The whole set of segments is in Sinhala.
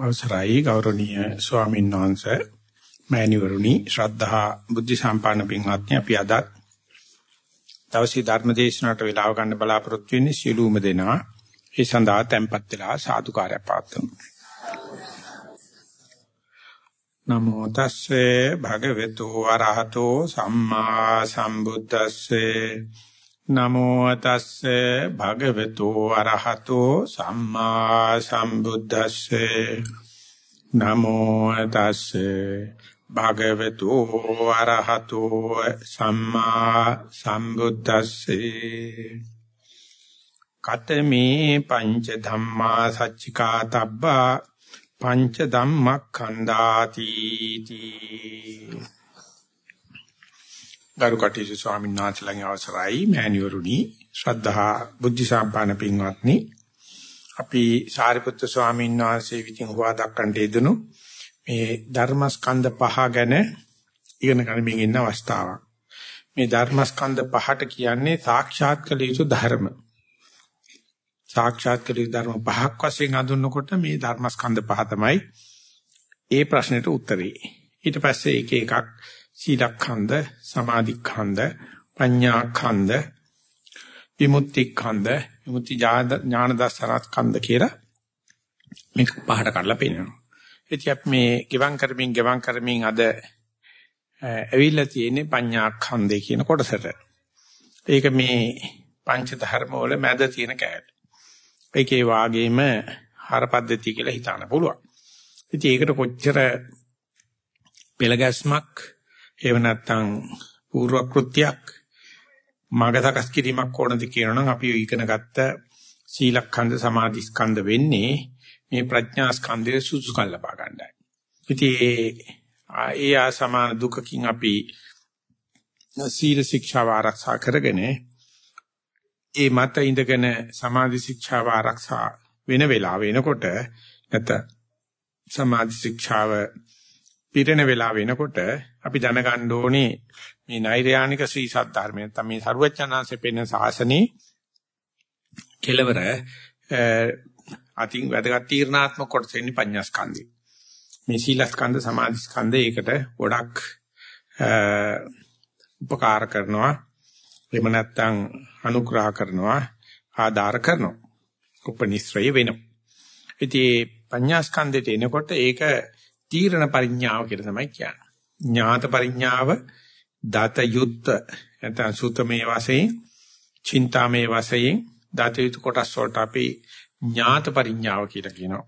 අවසරයි ගෞරවනීය ස්වාමීන් වහන්සේ මෑණිවරුනි ශ්‍රද්ධා බුද්ධ සම්පන්න පින්වත්නි අපි අද දවසේ ධර්ම දේශනාවට වේලාව ගන්න බලාපොරොත්තු වෙන්නේ සියලුම දෙනා. ඒ සඳහා tempත් වෙලා සාදුකාරය පාත්තුමු. නමෝ තස්සේ භගවතු වරහතෝ සම්මා සම්බුද්දස්සේ. නමෝ තස්සේ භගවතු අරහතෝ සම්මා සම්බුද්දස්සේ. නමෝ තස්සේ භගවතු අරහතෝ සම්මා සම්බුද්දස්සේ. කතමේ පංච ධම්මා සච්චිකා තබ්බා පංච ධම්මක්ඛන්දාති තී ගරු කටයුතු ස්වාමීන් වහන්සේලාගේ අවසරයි. මෑණිවරුනි ශ්‍රද්ධා බුද්ධ සම්පන්න පින්වත්නි. අපි සාරිපුත්‍ර ස්වාමීන් වහන්සේ විසින් හොවා දක්වන්නට යෙදුණු මේ ධර්මස්කන්ධ පහ ගැන ඉගෙන ගනිමින් ඉන්න අවස්ථාවක්. මේ ධර්මස්කන්ධ පහට කියන්නේ සාක්ෂාත් කළ යුතු ධර්ම. සාක්ෂාත් කළ යුතු ධර්ම පහක් වශයෙන් හඳුන්වනකොට මේ ධර්මස්කන්ධ පහ තමයි ඒ ප්‍රශ්නෙට උත්තරේ. ඊට පස්සේ එක එකක් සීලඛණ්ඩ, සමාධිඛණ්ඩ, ප්‍රඥාඛණ්ඩ, විමුක්තිඛණ්ඩ, විමුක්ති ඥාන දර්ශනඛණ්ඩ කියලා මේක පහට කඩලා පෙන්නනවා. ඉතින් අපි මේ ගෙවම් කරමින් ගෙවම් කරමින් අද ඇවිල්ලා තියෙන්නේ පඤ්ඤාඛණ්ඩේ කියන කොටසට. ඒක මේ පංච ධර්ම වල මැද තියෙන කෑල්ල. ඒකේ වාගේම හරපද්ධතිය කියලා හිතන්න පුළුවන්. ඉතින් ඒකට කොච්චර පෙළගැස්මක් එහෙම නැත්නම් පූර්ව කෘත්‍යයක් මාගතකස් කිරීමක් ඕනද කියනනම් අපි ඉගෙන ගත්ත සීලඛණ්ඩ සමාධිස්කන්ධ වෙන්නේ මේ ප්‍රඥා ස්කන්ධයේ සුසුකම් ලබා ගන්නයි. ඉතින් ඒ ආ සමාන දුකකින් අපි සීල ශික්ෂාව ආරක්ෂා කරගෙන ඒ මත ඉඳගෙන සමාධි ශික්ෂාව ආරක්ෂා වෙන වෙලාව වෙනකොට නැත්නම් සමාධි ශික්ෂාව පිරෙන වෙලාව වෙනකොට අපි දැනගන්න ඕනේ මේ නෛර්යානික ශ්‍රී සද්ධර්මය නැත්නම් මේ සරුවචනාංශේ පෙන්න ශාසනේ කෙලවර අතින් වැදගත් තීර්ණාත්මක කොටස ඉන්නේ පඤ්ඤාස්කන්ධය. මේ සීලස්කන්ධ සමාධිස්කන්ධ ඒකට ගොඩක් උපකාර කරනවා. එහෙම නැත්නම් අනුග්‍රහ කරනවා, ආධාර කරනවා. උපනිශ්‍රය වෙනවා. ඉතින් පඤ්ඤාස්කන්ධයට එනකොට ඒක තීරණ පරිඥාව කියලා තමයි කියන්නේ. ඥාත පරිඥාව දත යුත්ත නැත්නම් සූතමේ වශයෙන්, චින්තාමේ වශයෙන් දත යුතු කොටස් වලට අපි ඥාත පරිඥාව කියලා කියනවා.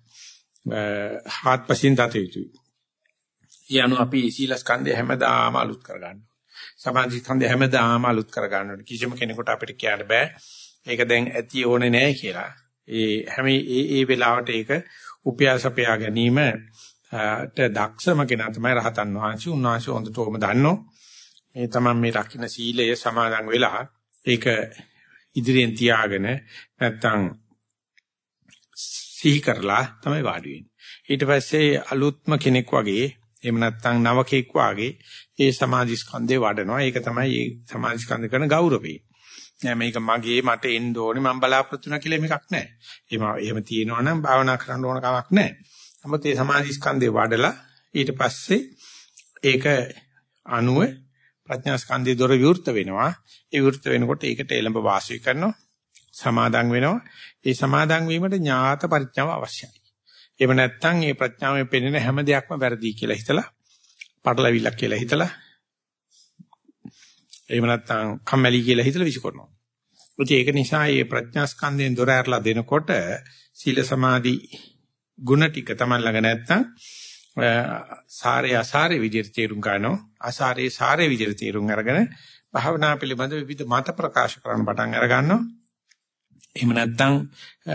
හාත්පසින් දත යුතුයි. යනු අපි සීලස්කන්ධය හැමදාම අලුත් කරගන්නවා. සමාධි ස්කන්ධය හැමදාම අලුත් කරගන්නවා. කිසිම කෙනෙකුට අපිට කියන්න බෑ. ඒක දැන් ඇති ඕනේ නෑ කියලා. ඒ හැම ඒ ඒ වෙලාවට ඒක උපයාසපයා ගැනීම ට දක්ෂම කෙනා තමයි රහතන් වහන්සේ. උන්වහන්සේ හොඳට ඕම දන්නෝ. මේ තමයි මේ රකින්න සීලය සමාදන් වෙලා ඒක ඉදිරියෙන් තියාගෙන නැත්තම් සිහි කරලා තමයි වාඩි වෙන්නේ. ඊට පස්සේ අලුත්ම කෙනෙක් වගේ එහෙම නැත්තම් නවකෙක් වගේ ඒ සමාධි ස්කන්ධේ වඩනවා. ඒක තමයි මේ සමාධි ස්කන්ධ කරන ගෞරවය. නෑ මේක මගේ මට එන්න ඕනේ මම බලාපොරොත්තු වෙනවා කියලා මේකක් නෑ. එහෙම එහෙම තියෙනවා නම් භාවනා කරන්න ඕන කමක් නෑ. නමුත් මේ සමාධි ස්කන්ධේ වඩලා ඊට පස්සේ ඒක අනුව ප්‍රඥා ස්කන්ධයේ දොර විවෘත වෙනවා. ඒ විවෘත වෙනකොට ඒකට එළඹ වාසය කරනවා. සමාදන් වෙනවා. ඒ සමාදන් වීමට ඥාත පරිඥාව අවශ්‍යයි. එහෙම නැත්නම් මේ ප්‍රඥාවෙන් පෙනෙන හැම දෙයක්ම වැරදි කියලා හිතලා, පටලවිල්ලක් කියලා හිතලා, එහෙම නැත්නම් කම්මැලි කියලා හිතලා විසිකරනවා. ඒක නිසා මේ ප්‍රඥා ස්කන්ධයෙන් දොර ඇරලා දෙනකොට සීල සමාධි ಗುಣ ටික තමයි ළඟ නැත්තම් සාරේ අසාරේ විදිහට තේරුම් ගන්නවා. අසාරේ සාරේ විදිහට තේරුම් අරගෙන භාවනා පිළිබඳ විවිධ මත ප්‍රකාශ කරන්න පටන් අර ගන්නවා. එහෙම නැත්නම්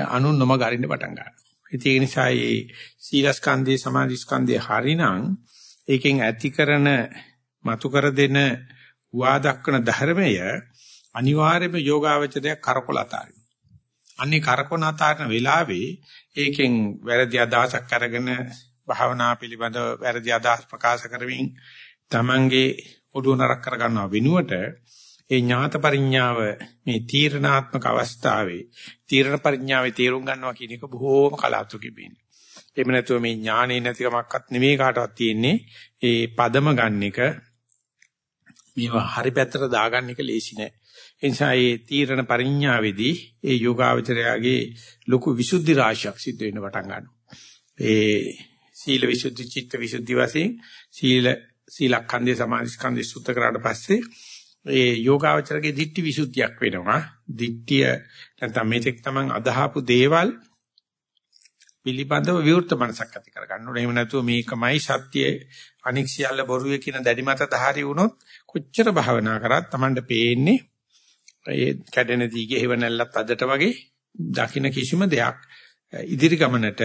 අනුන් නොම ගරින්න පටන් ගන්නවා. ඉතින් ඒ නිසා මේ සීලස්කන්ධේ සමාධිස්කන්ධේ හරිනම් ඒකෙන් ඇති කරන මතු කර දෙන වා දක්වන ධර්මය අනිවාර්යයෙන්ම යෝගාවචරය කරකොල අතාරිනවා අන්නේ කරකොන අතාරන වෙලාවේ ඒකෙන් වැරදි අදහසක් අරගෙන භාවනා පිළිබඳ වැරදි අදහස් ප්‍රකාශ කරමින් තමන්ගේ ඔළුව නරක කර ගන්නව වෙනුවට ඒ ඥාත පරිඥාව මේ තීරණාත්මක අවස්ථාවේ තීරණ පරිඥාවේ තේරුම් ගන්නවා කියන එක බොහෝම කලාතුරකින් වෙන්නේ. එහෙම නැතුව මේ ඥානෙ නැතිකමක්වත් නෙමෙයි කාටවත් තියෙන්නේ. ඒ පදම ගන්න එක මේවා හරි පැත්තට දාගන්න එක ලේසි නෑ. ඒ නිසා මේ තීරණ පරිඥාවේදී ඒ යෝගාවචරයාගේ ලොකු විසුද්ධි රාශියක් සිද්ධ වෙන්න පටන් ගන්නවා. ඒ සීල විසුද්ධි, චිත්ත විසුද්ධි වශයෙන් සීල සීලඛණ්ඩේ සමාධිස්කන්ධේ සුද්ධ කරාට පස්සේ ඒ යෝගාවචරගේ දිට්ඨි විසුද්ධියක් වෙනවා. දිට්ඨිය නැත්නම් මේක තමන් අදහපු දේවල් පිළිබඳව විවෘත මනසක් ඇති කරගන්න ඕනේ. එහෙම නැතුව මේකමයි සත්‍ය අනික් සියල්ල බොරුවේ කියන දැඩි මත ධාරි වුණොත් කොච්චර භාවනා කරත් Tamanට පේන්නේ ඒ කැඩෙන දීගේ හේව නැල්ලත් අදට වගේ දකින්න කිසිම දෙයක් ඉදිරි ගමනට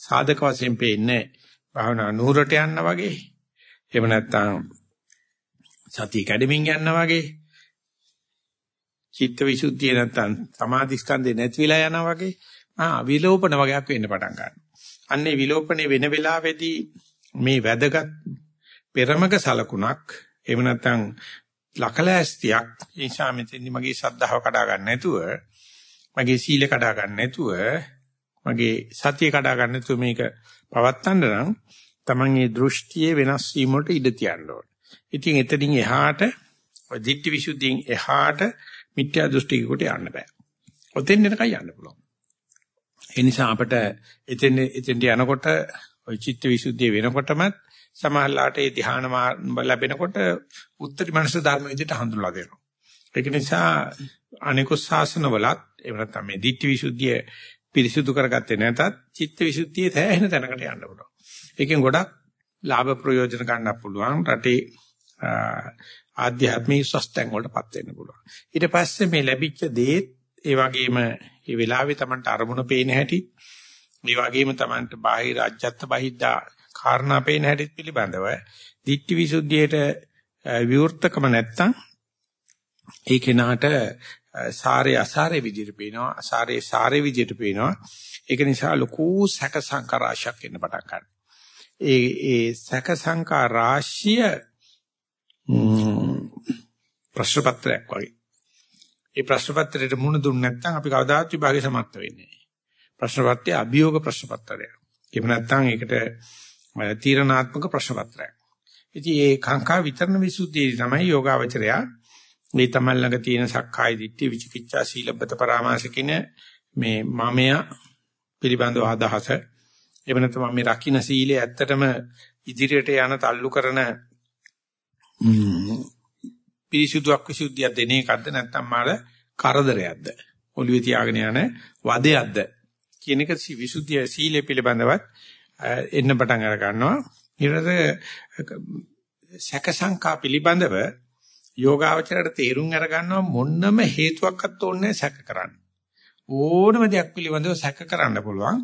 සාධක වශයෙන් පේන්නේ භාවනා නూరుට යන්න වගේ එහෙම නැත්නම් සතිය කැඩෙමින් යන්න වගේ චිත්ත විසුද්ධිය නැත්නම් සමාධි ස්කන්ධේ නැති වෙලා යනවා වගේ ආ විලෝපන වගේක් වෙන්න පටන් ගන්නවා. අන්නේ විලෝපනේ වෙන වෙලාවේදී මේ වැදගත් පෙරමක සලකුණක් එහෙම නැත්නම් ලකලෑස්තියක් නිසා මෙතෙන්දි මගේ ශ්‍රද්ධාව කඩා ගන්න නැතුව මගේ සීල කඩා ගන්න නැතුව මගේ සතිය කඩා ගන්න නැතුව මේක පවත්තන්න නම් Taman මේ දෘෂ්ටියේ වෙනස් වීම වලට ඉඩ තියන්න ඕනේ. ඉතින් එතනින් එහාට දිට්ඨි විසුද්ධියෙන් එහාට මිත්‍යා දෘෂ්ටියකට යන්න බෑ. ඔතෙන් එනකන් යන්න පුළුවන්. ඒ නිසා අපිට එතෙන් එතෙන්ට යනකොට ওই චිත්ත විසුද්ධිය වෙනකොටම සමහරලාට ඒ ධ්‍යාන ලැබෙනකොට උත්තරී මනස ධර්ම විදිහට හඳුන්වලා දෙනවා. ඒක නිසා අනිකුත් ශාසනවලත් එහෙම නැත්නම් මේ ditthi visuddhiය පිරිසුදු කරගත්තේ නැතත් චිත්ත විසුද්ධියේ තැහෙන තැනකට යන්න පුළුවන්. ඒකෙන් ගොඩක් ලාභ ප්‍රයෝජන ගන්නත් පුළුවන්. රටේ ආධ්‍යාත්මික ස්වස්තයන් වලටපත් වෙන්න පුළුවන්. ඊට පස්සේ මේ ලැබිච්ච දේ ඒ වගේම මේ වෙලාවේ Tamanට අරමුණ පේන හැටි ඒ වගේම Tamanට බාහිර අජත්ත බහිද්දා කාරණා පේන හැටි පිළිබඳව ditthi visuddhiyට විවෘතකම නැත්තම් ඒ කෙනාට සාරේ අසාරේ විදිහට පේනවා අසාරේ සාරේ විදිහට පේනවා. ඒක නිසා ලොකු සැක සංකාරාශයක් එන්න පටන් ගන්නවා. ඒ ඒ සැක සංකාර රාශිය ප්‍රශ්න පත්‍රයක් වගේ. ඒ ප්‍රශ්න පත්‍රයට මුහුණ දුන්නේ නැත්නම් අපි කවදාත් විභාගේ සමර්ථ වෙන්නේ නැහැ. ප්‍රශ්න පත්‍රය අභියෝග ප්‍රශ්න පත්‍රයක් එහෙම නැත්නම් ඒකට තීරණාත්මක ප්‍රශ්න පත්‍රයක්. ඉතින් මේ කාංකා විතරණ විසුද්ධිය තමයි යෝගාවචරය. මේ තමන් ළඟ තියෙන සක්කාය දිට්ඨි විචිකිච්ඡා සීලබ්බත පරාමාස කියන මේ මමය පිළිබඳව අදහස. එහෙම නැත්නම් මේ රකින්න සීලය ඇත්තටම ඉදිරියට යන තල්ලු කරන පිරිසුදුක් විසුද්ධියක් දෙන එකක්ද නැත්නම් මාළ කරදරයක්ද? ඔළුවේ තියාගෙන යන වදයක්ද? කියන එක විසුද්ධිය සීලය පිළිබඳවත් එන්න පටන් අර ගන්නවා. ඊට සැක සංකා පිළිබඳව යෝගාවචරයට තේරුම් අර ගන්නවා මොන්නම හේතුවක්වත් ඕනේ සැක කරන්න. ඕනම දෙයක් පිළිබඳව සැක කරන්න පුළුවන්.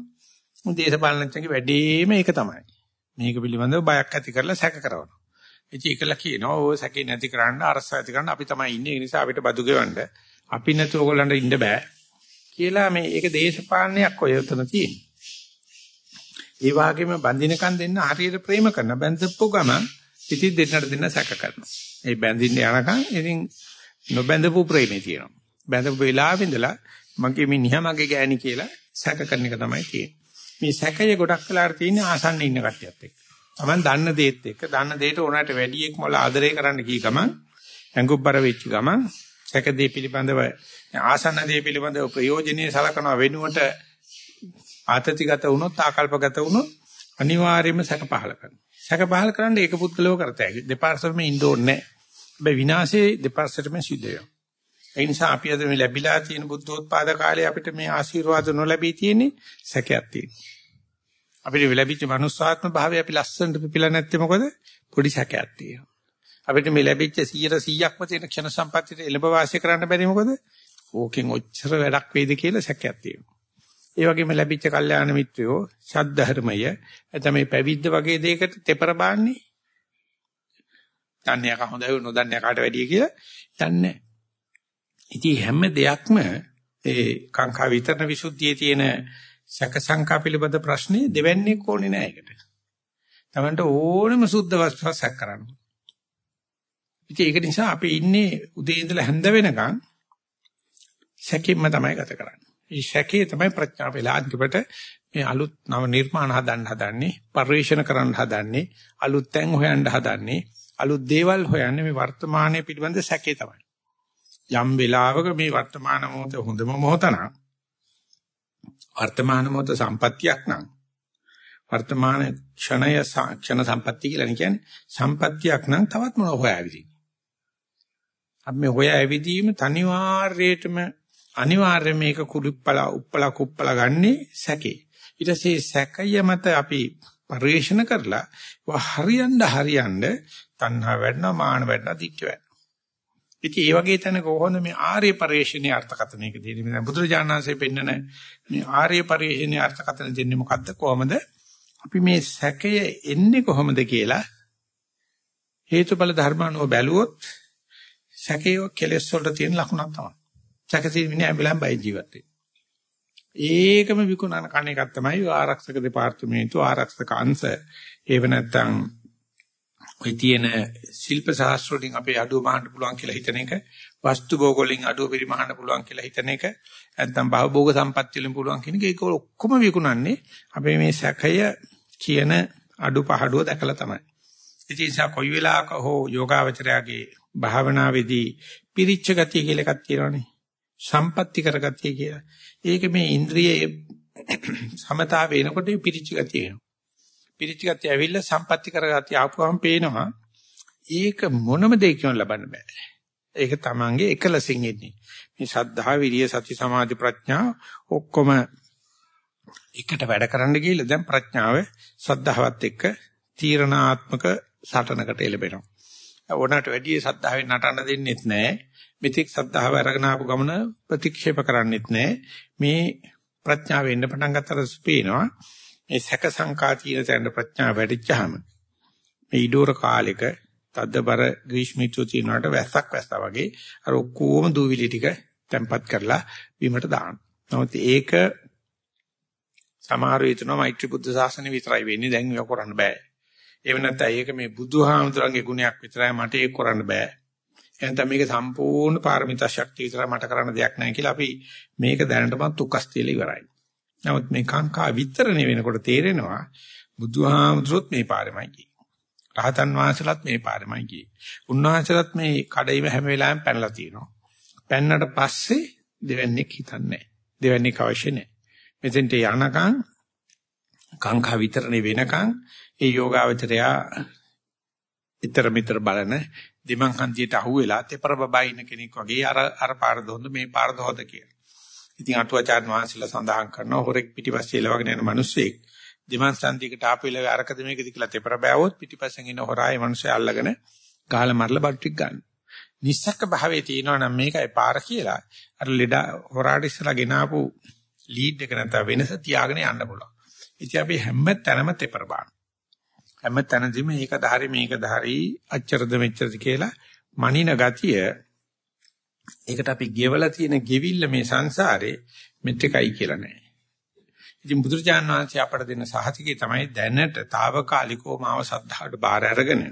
දේශපාලනඥයන්ගේ වැඩේම ඒක තමයි. මේක පිළිබඳව බයක් ඇති කරලා සැක කරනවා. ඉතින් ඒකලා කියනවා ඕ සැකේ නැති කරන්න අරස ඇති කරන්න අපි තමයි ඉන්නේ ඒ නිසා අපිට බදු ගෙවන්න. අපි නැතුව ඕගොල්ලන්ට ඉන්න බෑ. කියලා මේ ඒක දේශපාලනයක් ඔය උතන තියෙන්නේ. ඒ වගේම බඳිනකන් දෙන්න හරියට ප්‍රේම කරන බැඳපු ගමන් ඉතින් දෙන්නට දෙන්න සැක කරනවා. ඒ බැඳින්න යනකන් ඉතින් නොබැඳපු ප්‍රේමේ තියෙනවා. බැඳපු වෙලාවෙ ඉඳලා මගේ මිනිහා මගේ ගෑණි කියලා සැක කරන එක තමයි තියෙන්නේ. මේ සැකය ගොඩක් වෙලාවට තියෙන්නේ ආසන්න ඉන්න කට්ටියත් එක්ක. Taman දන්න දේත් එක්ක දන්න දේට ඕනට වැඩි එක් මොල ආදරය කරන්න කී ගමන් ඇඟුබ්බර වෙච්ච ගමන් සැක දේ පිළිබඳව ආසන්න දේ පිළිබඳව ප්‍රයෝජනෙයි සලකන වෙනුවට ආතතිගත වුණොත් ආකල්පගත වුණොත් අනිවාර්යයෙන්ම සැක පහල කරනවා. සැක පහල කරන්න ඒක පුද්ගලව කරතයි. දෙපාර්ශ්වෙම ඉන්න ඕනේ නැහැ. හැබැයි විනාශේ දෙපාර්ශ්වෙම සිද්ධ වෙනවා. ඒ නිසා අපි අද මේ ලැබිලා තියෙන බුද්ධෝත්පාද කාලේ අපිට මේ ආශිර්වාද නොලැබී තියෙන්නේ සැකයක් තියෙනවා. අපිට ලැබිච්ච මනුස්සාත්ම භාවය අපි ලස්සනට පිපිලා නැත්තේ මොකද? පොඩි සැකයක් තියෙනවා. අපිට මේ ලැබිච්ච 100%ක්ම තියෙන ක්ෂණ සම්පත්තියට එළඹ වාසය කරන්න බැරි මොකද? ඕකෙන් ඔච්චර වැඩක් වෙයිද කියලා සැකයක් තියෙනවා. ඒ වගේම ලැබිච්ච කල්යාණ මිත්‍රයෝ ශාද්ධර්මය එතම මේ පැවිද්ද වගේ දෙයකට තෙපර බාන්නේ. දන්නේ යක හොඳයි නොදන්නේ කාට වැඩිය කියලා දන්නේ ඉතින් හැම දෙයක්ම ඒ කාංකා විතරන විසුද්ධියේ තියෙන සැක සංකා පිළිබඳ ප්‍රශ්නේ දෙවන්නේ කොනේ නෑ ඒකට. තමන්ට ඕනම සුද්ධ වස්තුවක් කරන්න. ඉතින් ඒක නිසා අපි ඉන්නේ උදේ ඉඳලා හැන්ද වෙනකන් සැකෙන්න තමයි ගත කරන්නේ. මේ ශකේ තමයි ප්‍රඥාව වෙලා අන්තිමට මේ අලුත් නව නිර්මාණ හදන්න හදන්නේ, පරිශන කරන්න හදන්නේ, අලුත් තැන් හොයන්න හදන්නේ, අලුත් දේවල් හොයන්නේ මේ වර්තමානයේ පිළිබඳ සැකේ තමයි. යම් වෙලාවක මේ වර්තමාන මොහොත හොඳම මොහොත නම් වර්තමාන මොහොත සම්පත්තියක් නම් වර්තමාන ක්ෂණය ක්ෂණ සම්පත්තිය කියලා කියන්නේ සම්පත්තියක් නම් තවත් මොනව හොයාවිදි. අපි මේ හොයාවිදීම තනිවාර්යයෙන්ම අනිවාර්යයෙන් මේක කුලිප්පල උප්පල කුප්පල ගන්නේ සැකේ. ඊට පස්සේ සැකය මත අපි පරිශන කරලා හරියන්න හරියන්න තණ්හා වැඩනවා මාන වැඩනවා දික්ක වැඩනවා. ඉතින් ඒ වගේ තැනක කොහොමද මේ ආර්ය පරිශ්‍රණයේ අර්ථකථනයක දෙන්නේ? දැන් බුදුරජාණන් වහන්සේ පෙන්නන මේ ආර්ය පරිශ්‍රණයේ අර්ථකථන දෙන්නේ මොකද්ද? කොහොමද? අපි මේ සැකය එන්නේ කොහොමද කියලා හේතුඵල ධර්මානුව බැලුවොත් සැකය කෙලෙස් වලට තියෙන ලකුණක් තමයි. සැකසීම මිනිහ ඇඹලම් බයි ජීවත් ඒකම විකුණන කණ එකක් තමයි ආරක්ෂක දෙපාර්තමේන්තුව ආරක්ෂක අංශ. ඒව නැත්තම් ඔය තියෙන ශිල්ප ශාස්ත්‍ර වලින් අපේ අඩුව මහන්න පුළුවන් කියලා හිතන එක වස්තු භෝග වලින් අඩුව පරිමහන්න පුළුවන් කියලා හිතන එක නැත්නම් භවභෝග සම්පත්‍ය වලින් පුළුවන් කියන එක ඒක ඔක්කොම විකුණන්නේ අපේ මේ සැකය කියන අඩුපහඩුව දැකලා තමයි. ඉතින් ඒ නිසා කොයි වෙලාවක හෝ යෝගාවචරයාගේ භාවනාවේදී පිරිච්ච ගතිය කියලා එකක් තියෙනවානේ. සම්පatti කරගතිය කියලා. ඒක මේ ඉන්ද්‍රියේ සමතාව වෙනකොට පිරිච්ච ගතිය එනවා. පිරිච්ච ගතිය ඇවිල්ලා සම්පatti කරගතිය ආපුවම පේනවා. ඒක මොනම දෙයකින් ලබන්න බෑ. ඒක තමන්ගේ එකලසින් එන්නේ. මේ ශද්ධා, විරිය, සති, සමාධි, ප්‍රඥා ඔක්කොම එකට වැඩ කරන්න ගිහිල්ලා දැන් ප්‍රඥාව සද්ධාවත් එක්ක තීරණාත්මක සටනකට එළඹෙනවා. ඕනට වැඩි සද්ධාවෙන් නටන්න දෙන්නෙත් නැහැ. මෙතික් සද්ධාව අරගෙන ආපු ගමන ප්‍රතික්ෂේප කරන්නෙත් නැහැ. මේ ප්‍රඥාව එන්න පටන් ගත්තට පේනවා මේ සැක සංකා තියෙන තැන ප්‍රඥාව වැඩිච්චාම මේ ඊඩෝර කාලෙක තද්දබර ග්‍රීෂ්මිතු තියනකට වැස්සක් වැස්සා වගේ අර ඔක්කොම දූවිලි ටික තැම්පත් කරලා බිමට දානවා. නමුත් ඒක සමහර විටනෝ මෛත්‍රී බුද්ධ ශාසනය විතරයි වෙන්නේ දැන් ඒක කරන්න බෑ. එහෙම නැත්නම් ඒක මේ බුදුහාමුදුරන්ගේ ගුණයක් විතරයි මට ඒක කරන්න බෑ. එහෙනම් මේක සම්පූර්ණ පාරමිතා ශක්තිය විතරයි මට කරන්න දෙයක් නැහැ කියලා අපි මේක දැනටමත් උකස් තියලා ඉවරයි. නමුත් මේ කාංකා විතරණය වෙනකොට තේරෙනවා බුදුහාමුදුරුවොත් මේ පාරෙමයි ගියේ. රහතන් වහන්සේලාත් මේ පාරෙමයි ගියේ. උන්වහන්සේලාත් මේ කඩයිම හැම වෙලාවෙම පැනලා තියෙනවා. පැන්නට පස්සේ දෙවන්නේක් හිතන්නේ නැහැ. දෙවන්නේක් අවශ්‍ය නැහැ. මෙතෙන්ට යනකම් කාංකා විතරනේ වෙනකම් ඒ යෝගාවචරයා ඊතර මිතර බලන දිමං හන්දියට අහුවෙලා තෙපර බබා ඉන්න කෙනෙක් වගේ අර අර පාර දොන්ද මේ පාර දොහද කියලා. ඉතින් අටුවාචාර්ය වහන්සේලා සඳහන් කරනවා හොරෙක් පිටිපස්සේ එලවගෙන යන මිනිස්සෙක් දිමං හන්දියකට ආපු ඉල අරකද මේකද කියලා තෙපර බෑවොත් පිටිපස්සෙන් ඉන්න හොරායි මිනිස්සයා අල්ලගෙන ගහලා මරලා බඩු ටික ගන්න. නිස්සක්ක භාවයේ තියෙනවා නම් මේකයි පාර කියලා. අර ලෙඩ හොරාට ඉස්සලා ගෙනාපු ලීඩ් එක නැත්නම් වෙනස තියාගෙන යන්න පුළුවන්. ඉතින් අපි හැම තැනම තෙපර බාන. හැම තැනදීම මේක ධාරි මේක ධාරි අච්චරද මෙච්චරද කියලා මනින ගතිය ඒකට අපි ගෙවලා තියෙන ගෙවිල්ල මේ සංසාරේ මෙතෙකයි කියලා නෑ. ඉතින් බුදුරජාණන් වහන්සේ අපට දෙන සහතිකේ තමයි දැනට తాවකාලිකව මාව සද්ධාවට බාර අරගෙන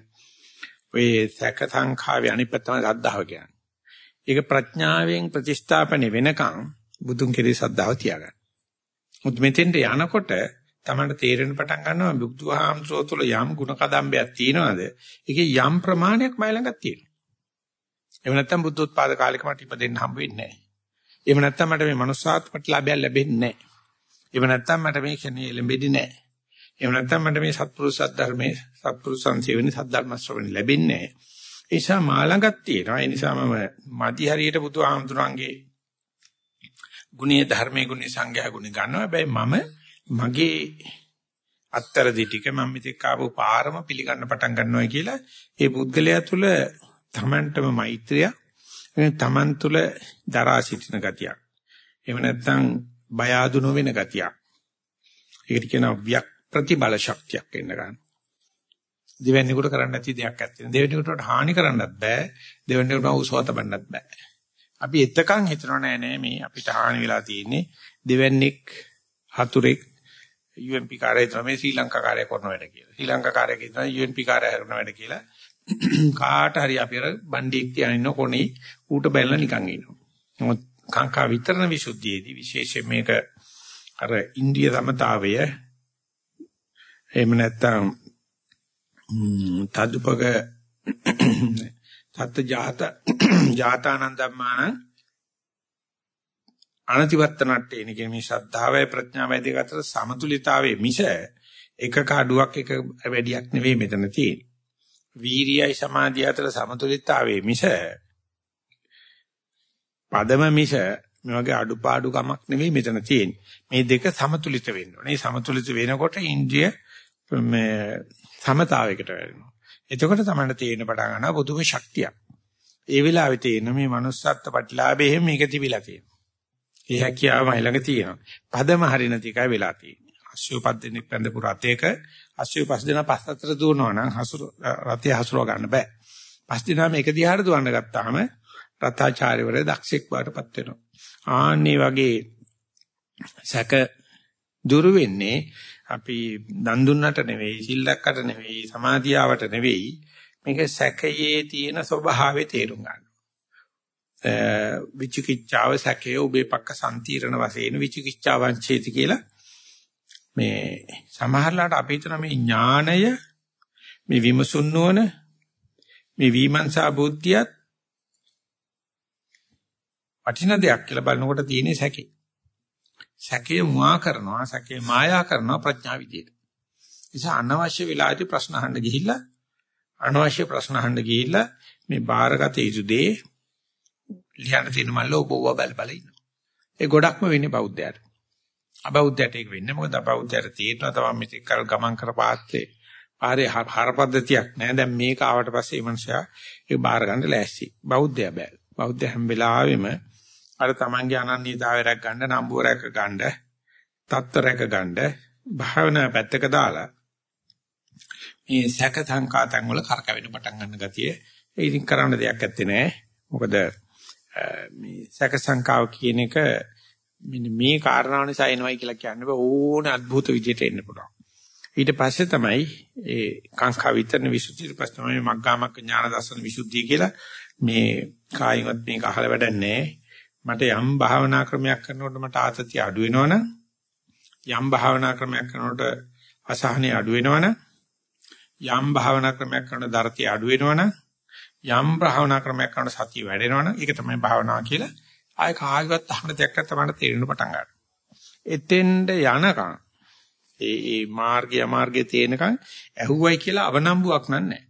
ඔය සැක සංඛාවේ අනිත් පැත්ත තමයි සද්ධාව කියන්නේ. ඒක ප්‍රඥාවෙන් ප්‍රතිස්ථාපන වෙනකන් බුදුන් කෙරේ සද්ධාව තියාගන්න. මුත් මෙතෙන්ට යනකොට තමයි තේරෙන පටන් ගන්නවා බුදුහාමසෝ තුළ යම් ಗುಣ කදම්බයක් තියෙනවද? ඒකේ යම් ප්‍රමාණයක් මයි ළඟක් තියෙනවා. එහෙම නැත්නම් බුද්ධෝත්පාද කාලෙක මට ඉපදෙන්න හම්බ වෙන්නේ නැහැ. එහෙම නැත්නම් මට මේ manussාත්මට ලාභයක් ලැබෙන්නේ නැහැ. එහෙම නැත්නම් මට මේ ක්ෂණේ ලැබෙන්නේ නැහැ. එහෙම නැත්නම් මට මේ සත්පුරුෂ සද්ධර්මයේ සත්පුරුෂ සංසේවනේ සද්ධර්ම ශ්‍රවණේ ලැබෙන්නේ නැහැ. ඒ නිසා මා ළඟක් තියෙනවා. ඒ නිසා මම මදි හරියට බුදුහාමුදුරන්ගේ ගුණයේ ධර්මයේ ගුණේ සංඝයා ගුණ ගන්නවා. හැබැයි මම මගේ අත්තරදි ටික මම මෙතෙක් ආපු පාරම පිළිගන්න පටන් ගන්නවා කියලා ඒ පුද්ගලයා තුළ තමන්ටම මෛත්‍රිය තමන් තුළ දරා සිටින ගතියක්. එහෙම නැත්නම් බය ආදු නොවන ගතියක්. ඒකට කියනවා ව්‍යක් ප්‍රතිබල ශක්තියක් එන්න ගන්න. දෙවැන්නේකට කරන්න නැති දෙයක් ඇත්තේ. දෙවැන්නේකට හානි කරන්නත් බෑ. දෙවැන්නේකට උසවත බන්නත් බෑ. අපි එතකන් හිතනවා නෑ නෑ මේ අපිට හානි වෙලා තියෙන්නේ දෙවැන්නේක් හතුරෙක් UNP කාර්යය තමයි ශ්‍රී ලංකා කාර්යය කරන වැඩ කියලා. ශ්‍රී ලංකා කාර්යය කියන UNP කාර්යය කරන වැඩ කියලා කාට හරි අපි අර බණ්ඩියෙක් තියාගෙන ඉන්න කොනේ ඌට බැලලා නිකන් ඉන්නවා. නමුත් කාංකා විතරන විසුද්ධියේදී විශේෂයෙන් මේක අර ඉන්දිය සමතාවය එහෙම නැත්නම් තදුපක තත් ජාත ජාතානන් ධම්මාන අනතිවත්තනට්ඨේන කියන මේ ශ්‍රද්ධාවයි ප්‍රඥාවයි දෙක අතර සමතුලිතතාවයේ මිස එකක අඩුවක් එක වැඩියක් නෙවෙයි මෙතන තියෙන්නේ. වීරියයි සමාධිය අතර සමතුලිතතාවයේ මිස පදම මිස මේ වගේ අඩුපාඩු කමක් නෙවෙයි මෙතන තියෙන්නේ. මේ දෙක සමතුලිත වෙන්න ඕනේ. සමතුලිත වෙනකොට ඉන්ද්‍රිය මේ සමතාවයකට වැටෙනවා. එතකොට තමයි තේරෙන පටන් ගන්නවා බුදුම ශක්තියක්. ඒ වෙලාවේ තේරෙන මේ manussත්ත්ව ප්‍රතිලාභේ හැම මේක තිබිලා තියෙනවා. ඒ හැකියාව මයි ළඟ තියෙනවා. පදම හරින tikai වෙලා තියෙන්නේ. අශ්වපත් දෙනෙක් පැඳපු රතේක අශ්වපස් දෙනා පස් අතර දුවනවා නම් හසුර රතේ හසුරව ගන්න බෑ. පස් දෙනාම එක දිහාට දුවන්න ගත්තාම රතාචාර්යවරය දක්ෂෙක් බාටපත් වෙනවා. ආන්නේ වගේ සැක දුරු වෙන්නේ අපි දන් දුන්නට නෙවෙයි, සිල්ලක්කට නෙවෙයි, සමාධියාවට නෙවෙයි. මේක සැකයේ තියෙන ස්වභාවය තේරුම් ගන්න. විචිකිච්ඡාව සැකය ඔබේ පක්ක සම්තිරණ වශයෙන් විචිකිච්ඡාවන් චේති කියලා මේ සමහරලාට අපි හිතන මේ ඥාණය මේ විමසුන් නොවන මේ විමර්ශා බුද්ධියත් වටින දෙයක් කියලා බලනකොට තියෙන්නේ සැකේ. සැකේ මුවා කරනවා, සැකේ මායා කරනවා ප්‍රඥා විදියට. නිසා අනවශ්‍ය වෙලාදී ප්‍රශ්න අහන්න ගිහිල්ලා අනවශ්‍ය ප්‍රශ්න අහන්න ගිහිල්ලා මේ බාරගත යුතු දේ ලියන්න තියෙන මල්ල ඔබ ඔබ බල බල ඉන්නවා. ඒ ගොඩක්ම වෙන්නේ බෞද්ධයට. අබෞද්ධයට ඒක වෙන්නේ මොකද අබෞද්ධයට තේරෙනවා තමයි මෙතෙක් කල් ගමන් කරපාත්තේ පාරේ හරපද්ධතියක් නෑ දැන් මේක ආවට පස්සේ මේ මනුස්සයා ඒක බාර ගන්න ලෑස්ති. බෞද්ධයා බෑ. බෞද්ධ හැම වෙලාවෙම අර තමන්ගේ අනන්‍යතාවය රැක ගන්න, නම්බුව රැක ගන්න, තත්ත්ව රැක ගන්න, භාවනා පැත්තක දාලා මේ සැක සංකාතන් වල කරකවෙන පටන් ගන්න ගතිය. ඒ ඉතින් කරන්න දෙයක් නැත්තේ නෑ. මොකද මේ සැක සංකාව කියන එක මෙන්න මේ කාරණාව නිසා එනවයි කියලා කියන්නේ ඕන අద్భుත විදිහට එන්න පුළුවන්. ඊට පස්සේ තමයි ඒ කාංකා විතරන විසුද්ධිය ඊට පස්සේ තමයි මග්ගාමග්ග ඥාන දර්ශන විසුද්ධිය කියලා මේ කායිමත් මේක අහලා වැඩන්නේ මට යම් භාවනා ක්‍රමයක් කරනකොට මට ආතතිය අඩු වෙනවනම් යම් භාවනා ක්‍රමයක් කරනකොට අසහනෙ අඩු වෙනවනම් යම් භාවනා ක්‍රමයක් කරනකොට දරතිය අඩු වෙනවනම් යම් භාවනා ක්‍රමයක් කරනකොට සතිය වැඩෙනවනම් ඒක තමයි භාවනාව කියලා ආය කාගේවත් අහන දෙයක් තමයි තේරෙන්න පටන් ගන්නවා. එතෙන්ද යනකම් ඒ ඒ මාර්ගය අමාර්ගය තේනකම් ඇහුවයි කියලා අවනම්බුවක් නෑ.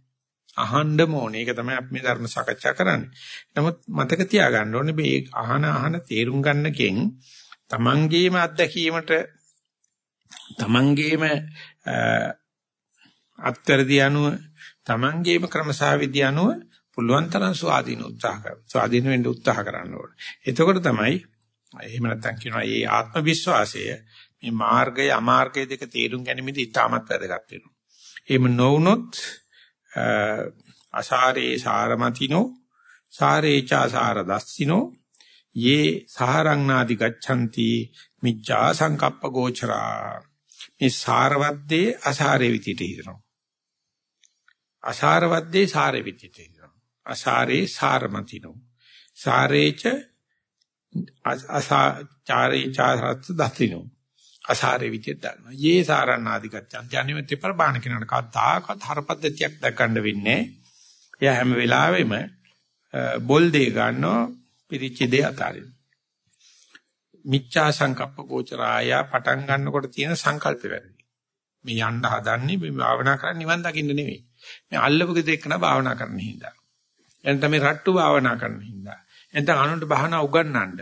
අහන්නම ඕනේ. ඒක තමයි අපි මේ ධර්ම සාකච්ඡා කරන්නේ. නමුත් මතක තියාගන්න ඕනේ මේ අහන අහන තේරුම් ගන්නකෙන් තමන්ගේම අත්දැකීමට තමන්ගේම අත්තරදි අනුව තමන්ගේම ක්‍රමසාවිදි අනුව පුළුවන් තරම් ස්වාධීන උත්සාහ කරනවා. ස්වාධීන වෙන්න උත්සාහ කරන්න ඕනේ. එතකොට තමයි එහෙම නැත්නම් කියනවා මේ ආත්ම විශ්වාසය මේ මාර්ගය අමාර්ගය දෙක තේරුම් ගැනීමදී ඉතාමත් වැදගත් වෙනවා. එහෙම නොවුනොත් අසාරේ සාරමතිනෝ සාරේචාසාර දස්සිනෝ යේ සහරංනාදි ගච්ඡanti මිච්ඡා සංකප්ප ගෝචරා මේ සාරවත්දී අසාරේ විදිහට හිතනවා අසාරවත්දී සාරේ විදිහට හිතනවා අසාරේ සාරමතිනෝ සාරේච අසාචාරේ චාරත් දස්සිනෝ අසාරේ විදියට දානවා. යේ සාරණාදි ගච්ඡන්. ජනිමෙත් ප්‍රබාණ කෙනාට කවදාකවත් හරපද්ධතියක් දක්වන්න වෙන්නේ. එයා හැම වෙලාවෙම බොල් දෙය ගන්නවා පිරිච්ච දෙය අතාරින්න. මිච්ඡා සංකප්ප ගෝචරාය පටන් ගන්නකොට තියෙන සංකල්ප වැරදි. මේ යන්න හදන්නේ මේ භාවනා කරන්න නිවන් දකින්න නෙවෙයි. මේ අල්ලපු දෙයක්න භාවනා කරන්න හින්දා. එනතම මේ රට්ටු භාවනා කරන හින්දා. එනතම අනුන්ට බහනා උගන්වන්න.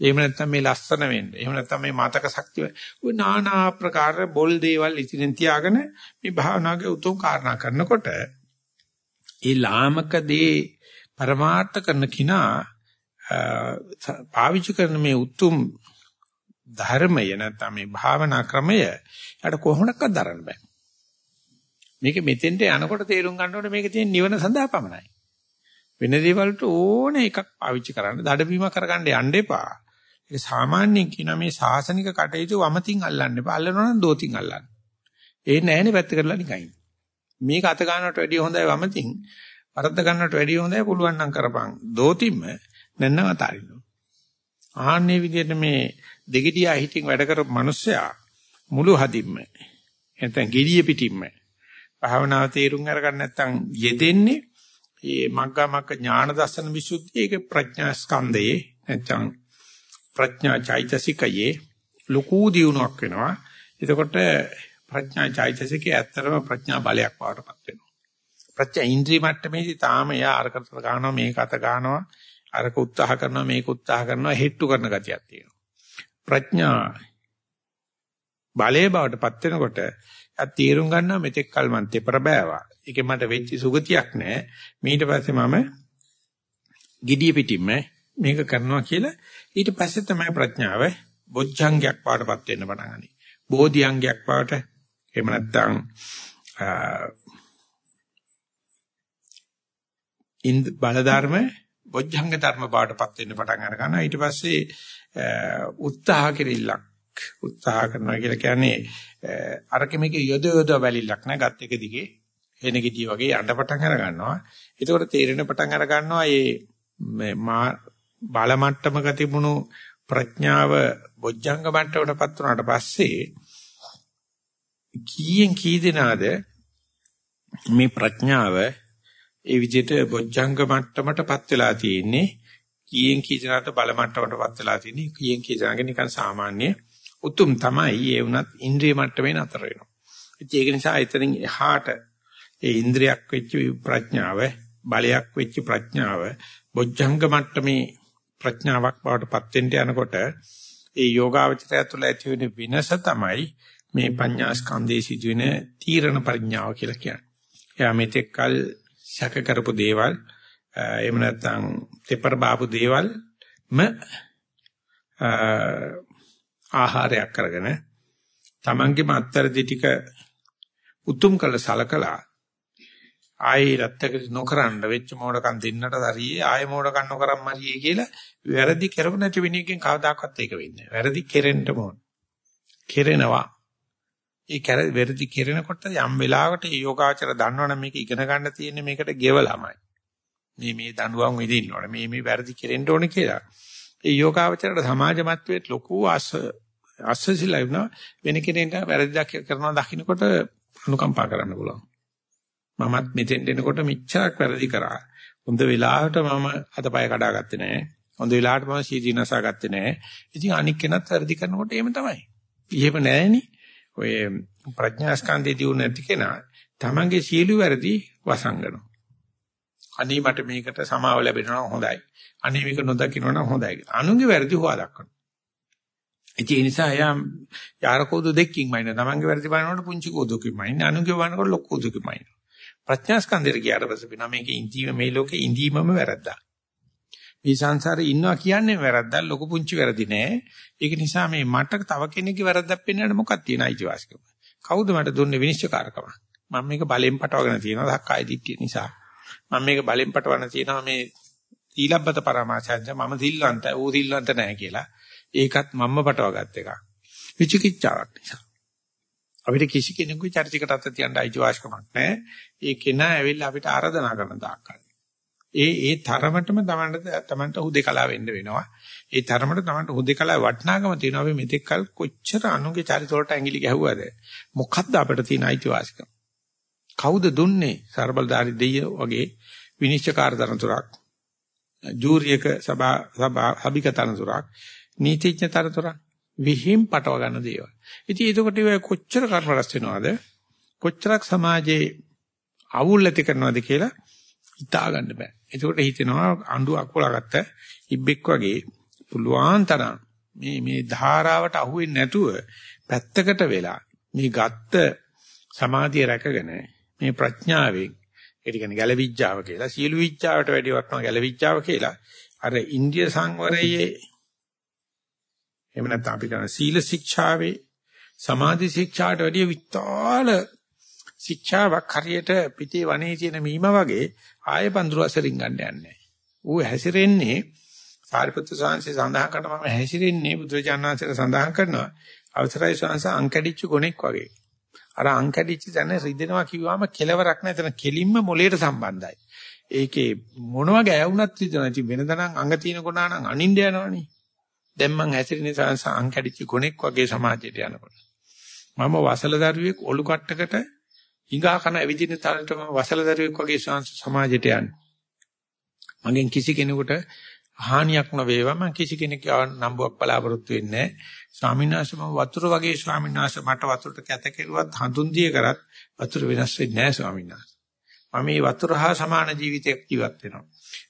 එහෙම නැත්නම් මේ ලස්සන වෙන්න. එහෙම නැත්නම් මේ මාතක ශක්තිය. ඔය নানা ආකාර බොල් දේවල් ඉතිරින් තියාගෙන මේ භාවනාවේ උතුම් කාරණා කරනකොට ඒ ලාමක දේ પરමාර්ථ කරන කිනා පාවිච්චි කරන මේ උතුම් ධර්මය නැත්නම් මේ භාවනා ක්‍රමය යට කොහොමඩක්වත් දරන්න බෑ. මේක මෙතෙන්ට යනකොට තේරුම් ගන්න ඕනේ මේක තියෙන නිවන සඳහා පමණයි. වෙන දේවල්ට ඕනේ එකක් පාවිච්චි කරන්න. දඩබීම කරගන්න යන්න එපා. ඒක සාමාන්‍යයෙන් කියන මේ සාසනික කටයුතු වමතින් අල්ලන්න එපා. අල්ලනවා නම් දෝතින් අල්ලන්න. ඒ නෑනේ පැත්ත කරලා නිකන්. මේක අත ගන්නවට වැඩිය හොඳයි වමතින්. වරද්ද ගන්නවට වැඩිය හොඳයි පුළුවන් නම් කරපන්. දෝතින්ම නැන්නව අතාරින්න. ආන්නේ විදිහට මේ දෙගිඩියා හිතින් වැඩ කරපු මිනිස්සයා මුළු හදින්ම නැත්නම් gediya පිටින්ම භාවනාව තේරුම් අරගන්න නැත්නම් යෙදෙන්නේ මේ මග්ගා මග්ග ඥාන දර්ශන විසුද්ධිය ඒක ප්‍රඥා ස්කන්ධයේ නැත්නම් ප්‍රඥා චෛතසිකයේ ලකු දියුණුවක් වෙනවා. එතකොට ප්‍රඥා චෛතසිකයේ ඇත්තටම ප්‍රඥා බලයක් වඩටපත් වෙනවා. ප්‍රඥා ඉන්ද්‍රිය මට්ටමේදී තාම එයා අරකට ගන්නවා මේක අත ගන්නවා අරක උත්සාහ කරනවා මේක උත්සාහ කරනවා හෙට්ටු කරන ගතියක් තියෙනවා. ප්‍රඥා බලයේ බවටපත් වෙනකොට අත් තීරුම් ගන්නවා මෙතෙක් කල මන් තෙපර බෑවා. ඒකේ මට වෙච්ච සුගතියක් නැහැ. ඊට පස්සේ මම gediya pitimම මේක කරනවා කියලා ඊට පස්සේ තමයි ප්‍රඥාව බොජ්ජංගයක් පාටපත් වෙන්න පටන් ගන්නේ. බෝධිඅංගයක් පාට එහෙම නැත්නම් ඉන්ද බල ධර්ම බොජ්ජංග ධර්ම පාටපත් වෙන්න පටන් අර ගන්නවා. ඊට පස්සේ උත්සාහ කෙරෙල්ලක් උත්සාහ කරනවා කියලා කියන්නේ අරක මේක යොද යොද වැලිලක් නෑ ගත් එක දිගේ එන ගිටිය වගේ යන්න පටන් අර ගන්නවා. ඒකෝට තේරෙන පටන් අර ගන්නවා මේ මා බල මට්ටමක තිබුණු ප්‍රඥාව බොජ්ජංග මට්ටමටපත් වුණාට පස්සේ කීයෙන් කී දෙනාද මේ ප්‍රඥාව ඒ විදිහට බොජ්ජංග මට්ටමටපත් වෙලා තියෙන්නේ කීයෙන් කී දෙනාට බල මට්ටමටපත් වෙලා තියෙන්නේ කීයෙන් කී දෙනාගේ නිකන් සාමාන්‍ය උතුම් තමයි ඒ වුණත් ඉන්ද්‍රිය මට්ටමේ නතර වෙනවා. ඒක නිසා එතනින් එහාට ඒ ඉන්ද්‍රියක් වෙච්ච ප්‍රඥාව බලයක් වෙච්ච ප්‍රඥාව බොජ්ජංග මට්ටමේ ප්‍රඥාවක් බවට පත් වෙන්න යනකොට ඒ යෝගාවචරය තුළ ඇති වෙන විනස තමයි මේ පඤ්ඤා ස්කන්ධයේ සිදුවෙන තීරණ පරිඥාව කියලා කියන්නේ. එයා මෙතෙක් කල සැක කරපු දේවල් එහෙම නැත්නම් තෙපර බාපු දේවල් ම ආහාරයක් කරගෙන තමන්ගේම අත්තරදි ටික උතුම් කළ සලකලා ආයේ රත්තක නොකරන්න වෙච්ච මොඩකම් දෙන්නට හරියේ ආයේ මොඩකම් නොකරම් මරියේ කියලා වැරදි කරපු නැති වෙන එකෙන් කවදාකවත් ඒක වෙන්නේ නැහැ. වැරදි කෙරෙන්න ඕන. කෙරෙනවා. ඒ කර වැරදි කෙරෙනකොට යම් වෙලාවකට ඒ යෝගාචර දන්නවනම් මේක ඉගෙන ගන්න තියෙන්නේ මේකට ගෙවලාමයි. මේ මේ දඬුවම් විදින්න ඕනේ. මේ මේ වැරදි කෙරෙන්න ඕනේ කියලා. ඒ යෝගාචරයට සමාජ මත්වයේ ලොකු අස්ස අස්සසිලා වෙනවා වෙන කෙනෙක්ට වැරදි කරනවා දකින්නකොට අනුකම්පා කරන්න පුළුවන්. මමත් මෙතෙන් එනකොට මිච්ඡාක් වැරදි කරා. හොඳ වෙලාවට මම අතපය කඩාගත්තේ නැහැ. හොඳ වෙලාවට මම සීදීනසා ගත්තේ නැහැ. ඉතින් අනික් කෙනත් වැරදි කරනකොට එහෙම තමයි. එහෙම නැහෙනි. ඔය ප්‍රඥා ස්කන්ධය දියු නැති කෙනා තමන්ගේ සීළු වැරදි වසංගනවා. අනේ මට මේකට සමාව ලැබෙනවා හොඳයි. අනේ මේක නොදකින්න නම් හොඳයි. අනුන්ගේ වැරදි හොවා දක්වනවා. ඒ නිසා එයා යාර කෝදු දෙකකින් මයින් තමන්ගේ වැරදි බලනකොට පුංචි කෝදුකින් මයින් අනුන්ගේ බලනකොට ලොකු කෝදුකින් මයින්. ප්‍රඥා ස්කන්ධයට ගියාට පස්සේ වෙනවා මේකේ ඉඳීම මේ ලෝකේ ඉඳීමම වැරද්දා. මේ සංසාරේ ඉන්නවා කියන්නේ වැරද්දක් ලොකු පුංචි වැරදි නෑ. ඒක නිසා මේ මට තව කෙනෙක්ගේ වැරද්දක් පෙන්වන්න මොකක්ද තියෙන අයිතිවාසිකම? කවුද මට දුන්නේ විනිශ්චයකාරකම? මම මේක බලෙන් පටවගෙන තියෙනවා ධක්කාය දිට්ඨිය නිසා. මම මේක බලෙන් පටවන තියෙනවා මේ සීලබ්බත පරමාචාර්ය මම සිල්වන්ත ඌ සිල්වන්ත නැහැ කියලා. ඒකත් මම්ම පටවගත් එකක්. විචිකිච්ඡාවක් නිසා. අපිට කිසි කෙනෙකුගේ චරිතයකට අත තියන්න අයිතිවාසිකමක් නැහැ. ඒ කෙනා ඇවිල්ලා අපිට ආරාධනා කරන දායකයි. ඒ ඒ තරමටම තමන්ට තමන්ට හුදේකලා වෙන්න වෙනවා. ඒ තරමට තමන්ට හුදේකලා වටිනාකම තියෙනවා. අපි මෙතෙක් කල කොච්චර අනුගේ චරිත වලට ඇඟිලි ගැහුවද? මොකද්ද අපිට තියෙන අයිතිවාසිකම? කවුද දුන්නේ ਸਰබලදාරි දෙයියෝ වගේ විනිශ්චයකාර තරතුරක්? ජූරියක සභා සභා අභික තරතුරක්? නීතිඥ තරතුරක්? විහිම් පටව ගන්න දේවල්. ඉතින් ඒකට ඔය කොච්චර කර්ම රැස් වෙනවද? කොච්චරක් සමාජයේ අවුල් ඇති කරනවද කියලා හිතා ගන්න බෑ. ඒකට හිතෙනවා අඬු අකුලගත්ත ඉබ්බෙක් වගේ පුළුවන් තරම් මේ මේ ධාරාවට අහු වෙන්නේ නැතුව පැත්තකට වෙලා මේ ගත්ත සමාධිය රැකගෙන මේ ප්‍රඥාවෙන් ඒ කියන්නේ ගැලවිඥාව කියලා සියලු විඥාවට වැඩි වටනවා ගැලවිඥාව කියලා අර ඉන්දිය සංවරයේ එහෙම නැත්නම් අපි කරන සීල ශික්ෂාවේ සමාධි ශික්ෂාට වැඩිය විශාල ශික්ෂාවක් හරියට පිටේ වනේ තියෙන මීම වගේ ආයෙ පඳුරු අසරින් ගන්න යන්නේ. ඌ හැසිරෙන්නේ සාරිපුත්‍ර සාංශේ සඳහන් කරන මම හැසිරෙන්නේ බුදුරජාණන්සේට සඳහන් කරනවා අවසරයි සාංශ අංකඩිච්ච ගොනෙක් වගේ. අර අංකඩිච්ච තැන රිදෙනවා කිව්වම කෙලවරක් නැහැ. එතන කෙලින්ම මොලේට සම්බන්ධයි. ඒකේ මොනවා ගෑවුනත් රිදෙනවා. ඉතින් වෙනදනම් අඟ තියෙන කොනා නම් අනින්න යනවනේ. දැන් මං හැසිරෙන නිසා අංකඩිච්ච ගොනෙක් වගේ සමාජයට යනකොට. මම වසල දරුවෙක් ඔලු කට්ටකට හිඟා කන ඇවිදින තරමට මම වසල දරුවෙක් වගේ සමාජයට යන්නේ. මගෙන් කිසි කෙනෙකුට හානියක් නොවේවා මම කිසි කෙනෙක් නම්බුවක් බලාපොරොත්තු වෙන්නේ නැහැ. ස්වාමීන් වහන්සේ මම වතුර වගේ ස්වාමීන් වහන්සේ මට වතුරට කැත කෙරුවත් හඳුන් දිය කරත් වතුර වෙනස් වෙන්නේ නැහැ ස්වාමීන් වහන්සේ. මම මේ වතුර හා සමාන ජීවිතයක් ජීවත් වෙනවා.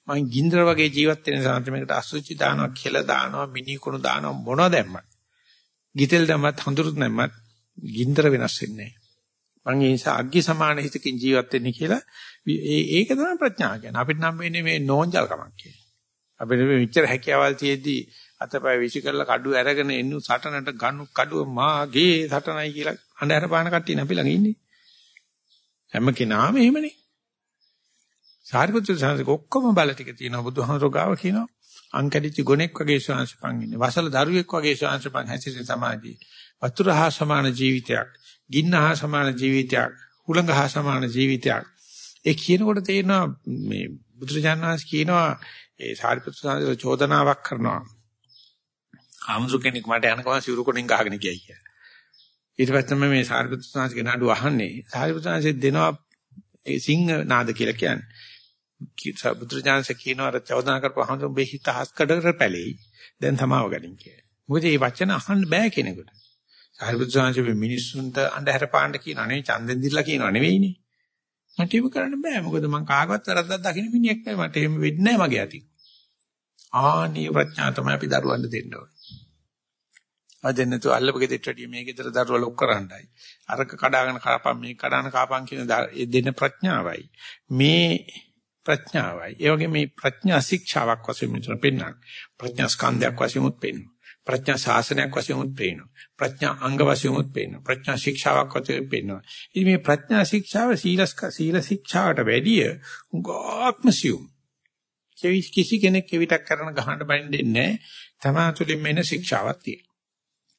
මම ගින්දර වගේ ජීවත් වෙන සාන්තිමේකට අසුචි දානවා, කෙල දානවා, මිනි කුණු දානවා මොනවද දැම්මත්. ගිතෙල් දැම්මත් හඳුරුත් නැම්මත් ගින්දර වෙනස් වෙන්නේ නැහැ. මම ඒ නිසා අග්ගි සමාන හිතකින් ජීවත් වෙන්නේ කියලා ඒක තමයි ප්‍රඥාව කියන්නේ. අපිට නම් වෙන්නේ මේ නෝන්ජල්කමක් කියලා. අපිට මේ මෙච්චර හැකියාවල් තියෙද්දී අතපය විසි කරලා කඩුව අරගෙන එන්නු සටනට ගන්නු කඩුව මාගේ සටනයි කියලා අnder පාන කට්ටිය නැපි ළඟ ඉන්නේ. හැම කෙනාම එහෙමනේ. සාරිපුත්‍ර සාංශක ඔක්කොම බල ටික තියෙනවා බුදුහාමරෝ ගාව කියනවා. අංකඩිච්ච ගොනෙක් වගේ ශාංශපන් ඉන්නේ. වසල දරුවෙක් වගේ ශාංශපන් හැසිරෙන සමාධිය. වතුර හා සමාන ජීවිතයක්. ගින්න හා සමාන ජීවිතයක්. හුළඟ හා සමාන ජීවිතයක්. ඒ කියනකොට තේරෙනවා මේ බුදුරජාණන් වහන්සේ කියනවා ඒ සාරිපුත්‍ර සාංශක චෝදනාවක් කරනවා. ආමසු කෙනෙක් මට යනකම සිවුරු කොටින් ගහගෙන ගියයි කියලා. ඊට පස්සේ තමයි මේ සාරිපුත්‍ර සාංශගේ නඩුව අහන්නේ. සාරිපුත්‍ර සාංශෙ දෙනවා ඒ සිංහ නාද කියලා කියන්නේ. බුදුරජාණන්සේ කියනවා අර චෝදනා කරපුවාම ඔබේ හිත හස්කඩකට පැලෙයි. දැන් තමාව ගනින් කියලා. මොකද මේ වචන අහන්න බෑ කෙනෙකුට. සාරිපුත්‍ර සාංශේ මිනිස්සුන්ට අඳුර පාන්න කියනවා නෙවෙයි චන්දෙන් දිලා කියනවා නෙවෙයිනේ. මට ඒක කරන්න බෑ. මොකද මං කාගවත් වැරද්දක් දකින්න මිනිහෙක් නෑ. මට එහෙම වෙන්නේ නෑ මගේ අතින්. ආනීය ප්‍රඥා තමයි අපි දරුවන්ට දෙන්න ඕනේ. අදෙන් නතු අල්ලපගෙ දෙට්ටිය මේ ගෙදර දරුවා ලොක් කරන්නයි. අරක කඩාගෙන කාපම් මේ කඩාන කාපම් කියන දෙන ප්‍රඥාවයි. මේ ප්‍රඥාවයි. ඒ වගේ මේ ප්‍රඥා ශික්ෂාවක් වශයෙන් මෙතන පෙන්වනවා. ප්‍රඥා ස්කන්ධයක් වශයෙන් උත් පෙන්වනවා. ප්‍රඥා ශාසනයක් වශයෙන් උත් පෙන්වනවා. ප්‍රඥා අංග වශයෙන් උත් පෙන්වනවා. ප්‍රඥා ශික්ෂාවක් වශයෙන් පෙන්වනවා. ඉතින් මේ ප්‍රඥා ශික්ෂාව සීලස්ක සීල ශික්ෂාවට වැඩිය උගාත්මසියුම්. කිසි කෙනෙක් එවිටක් කරන ගහන්න බයින්දෙන්නේ නැහැ. තමා තුළින් මෙන්න ශික්ෂාවක් තියෙනවා.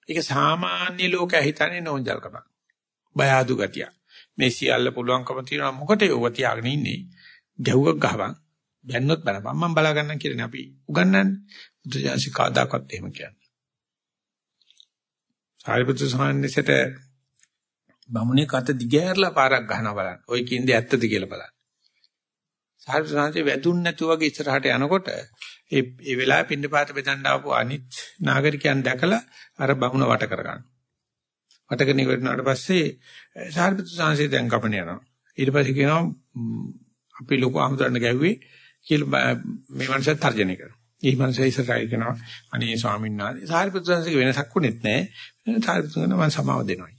ඒක සාමාන්‍ය ලෝකයා හිතන්නේ නෝන්ජල්කමක්. බය අඩු ගතිය. මේ සියල්ල පුළුවන්කම තියෙනවා මොකටද යෝව තියාගෙන ඉන්නේ? ගැහුවක් ගහවන්. බැන්නොත් බනපන් මම බලා ගන්නම් කියලානේ අපි උගන්වන්නේ. බුදුජානසි කාදාකත් එහෙම කියන්නේ. සාරිපුත්‍ර සාමණේරට බමුණේ කට දිගෑරලා පාරක් ගහනවා බලන්න. ওই කින්දේ ඇත්තද කියලා බලන්න. සාරිපුත්‍ර සාමණේර වැදුන් නැතුව වගේ ඉස්සරහට යනකොට ඒ ඒ වෙලාවේ පින්නපාත බෙදන්න ආපු අනිත් නාගරිකයන් දැකලා අර බමුණ වට කරගන්න. වටකන ඉවරනාට පස්සේ සාරිපුත්‍ර සාංශය දැන් ගමන යනවා. ඊට පස්සේ කියනවා අපි ලොකු අමුදරන්න ගැව්වේ කියලා මේ මනුස්සය තර්ජනය කරනවා. ඒ මනුස්සය ඉස්සරහට කියනවා අනේ ස්වාමීන් වහන්සේ සාරිපුත්‍ර සාංශික වෙනසක් වුණෙත් නැහැ. සාරිපුත්‍ර මම සමාව දෙනවා.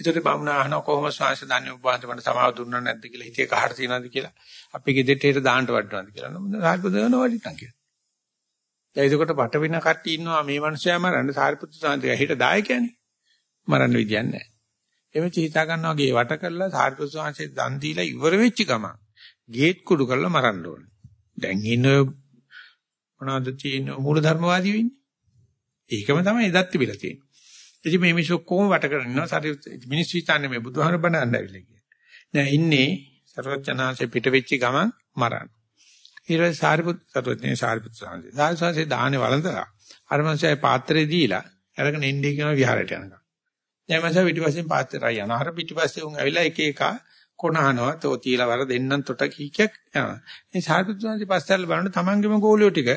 ඒතර බමුණ අහන කොහොම ස්වාංශ දන්නේ ඔබ වහන්සේ මට සමාව දුන්නා නැද්ද කියලා හිතේ කහට තියනවාද කියලා අපි ගෙදරට හේට දාන්න වඩනවාද කියලා නෝ සාරිපුත්‍ර දෙනවා වඩිටන් කියලා. දැන් ඒකට වට වෙන කට්ටිය ඉන්නවා මේ මනුස්සයා මරන්න සාරිපුත්‍ර සාන්තිය හිට දායකයනේ. මරන්න විදියක් නැහැ. එමෙච්ච හිතා ගන්නවා ගේ වට කරලා සාරිපුත්‍ර සාංශේ දන් දීලා ඉවර වෙච්ච ගමන් ගේට් කුඩු කරලා මරන්න ඕනේ. දැන් ඉන්න මොනවද තියෙන මූලධර්මවාදී වෙන්නේ? ඒකම තමයි එදත් තිබිලා තියෙන්නේ. ඉතින් මේ මිනිස්සු කොහොම වට කරගෙන ඉන්නවා සාරිපුත්‍ර මිනිස්සු හිතන්නේ මේ බුදුහාමර බණන්න ඇවිල්ලා කියලා. නෑ ඉන්නේ සර්වඥාන්සේ පිට වෙච්ච ගමන් මරන්න. ඊට පස්සේ සාරිපුත් සතුටේ සාරිපුත් සාංශේ. සාරිසාංශේ දාහනේ වළඳලා අර මංසයි පාත්‍රේ දීලා අරගෙන ඉන්නේ කියන විහාරයට යනවා. දැන් මංසයි පිටිපස්සෙන් පාත්‍රය යනවා. අර පිටිපස්සේ උන් ඇවිල්ලා එක එක කොනහනවා තෝ තියලා වර දෙන්නන් තොට කීකයක් යනවා. මේ සාරිපුත් සාංශේ පස්සෙල්ල බලන්න තමන්ගේම ගෝලියෝ ටික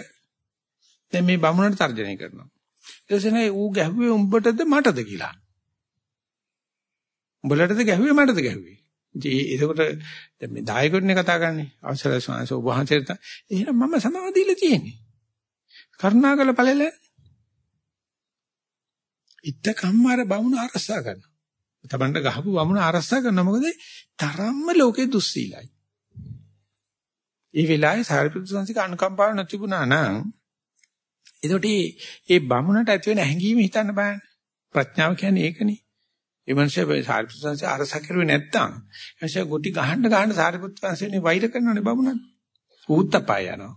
දැන් මේ බමුණට තර්ජනය කරනවා. ඊට පස්සේ ඌ ගැහුවේ උඹටද මටද කියලා. උඹලටද ගැහුවේ මටද ගැහුවේ? ඉතින් ඒකට දැන් මේ දායකයෝනේ කතා කරන්නේ. අවසරයි ස්වාමීන් වහන්සේ වහන්සේට එහෙනම් මම සමාව දීලා තියෙන්නේ. කරුණාකර ඵලෙල ඉත්ත කම්මාර බමුණ අරසා ගන්නවා. තමන්ට ගහපු බමුණ අරසා කරනවා මොකද තරම්ම ලෝකේ දුස්සීලයි. ඒ වෙලාවේ සාරිපුත්‍ර සංසික අනුකම්පාව නැතිුණා නම් එතකොට මේ බමුණට ඇති වෙන හැඟීම හිතන්න බෑනේ. ප්‍රඥාව කියන්නේ ඒකනේ. ඒ මනුස්සයා සාරිපුත්‍ර සංසය අරස කරුවේ නැත්තම් එයාට ගොටි ගහන්න ගහන්න සාරිපුත්‍ර සංසයනේ වෛර කරනවනේ බබුණන්. ඌත්තපය යනවා.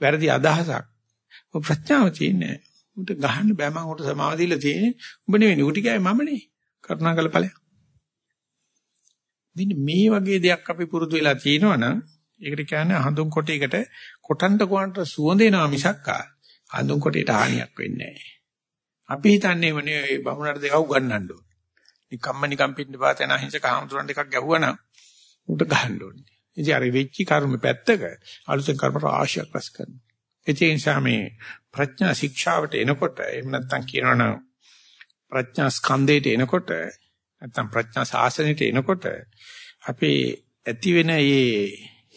වැරදි අදහසක්. ඔය ප්‍රඥාව තියෙන්නේ. උට ගහන්න බෑ මම උට සමාව දීලා තියෙන්නේ. උඹ නෙවෙයි උටි ගෑයි මමනේ. කරුණාකර ඵලයක්. මෙන්න මේ වගේ දෙයක් අපි පුරුදු වෙලා තියෙනවනම් ඒකට කියන්නේ හඳුන් කොටයකට කොටන්ට කොටන්ට සුවඳ එනවා මිසක්කා අඳුන් කොටේට හානියක් වෙන්නේ නැහැ. අපි හිතන්නේ මොනේ බමුණට දෙකක් උගන්නන්න ඕන. නිකම්ම නිකම් පිටින් පාත යන අහිංසක හාමුදුරන් දෙකක් ගැහුවා නම් උට ගහන්න ඕනේ. ඉතින් අර වෙච්චි කර්ම පැත්තක අලුතෙන් කර්ම රාශියක් රැස් කරනවා. ඒ නිසා මේ ප්‍රඥා ශික්ෂාවට එනකොට එහෙම නැත්නම් කියනවනම් ප්‍රඥා ස්කන්ධයට එනකොට නැත්නම් ප්‍රඥා ශාසනයට එනකොට අපේ ඇති වෙන මේ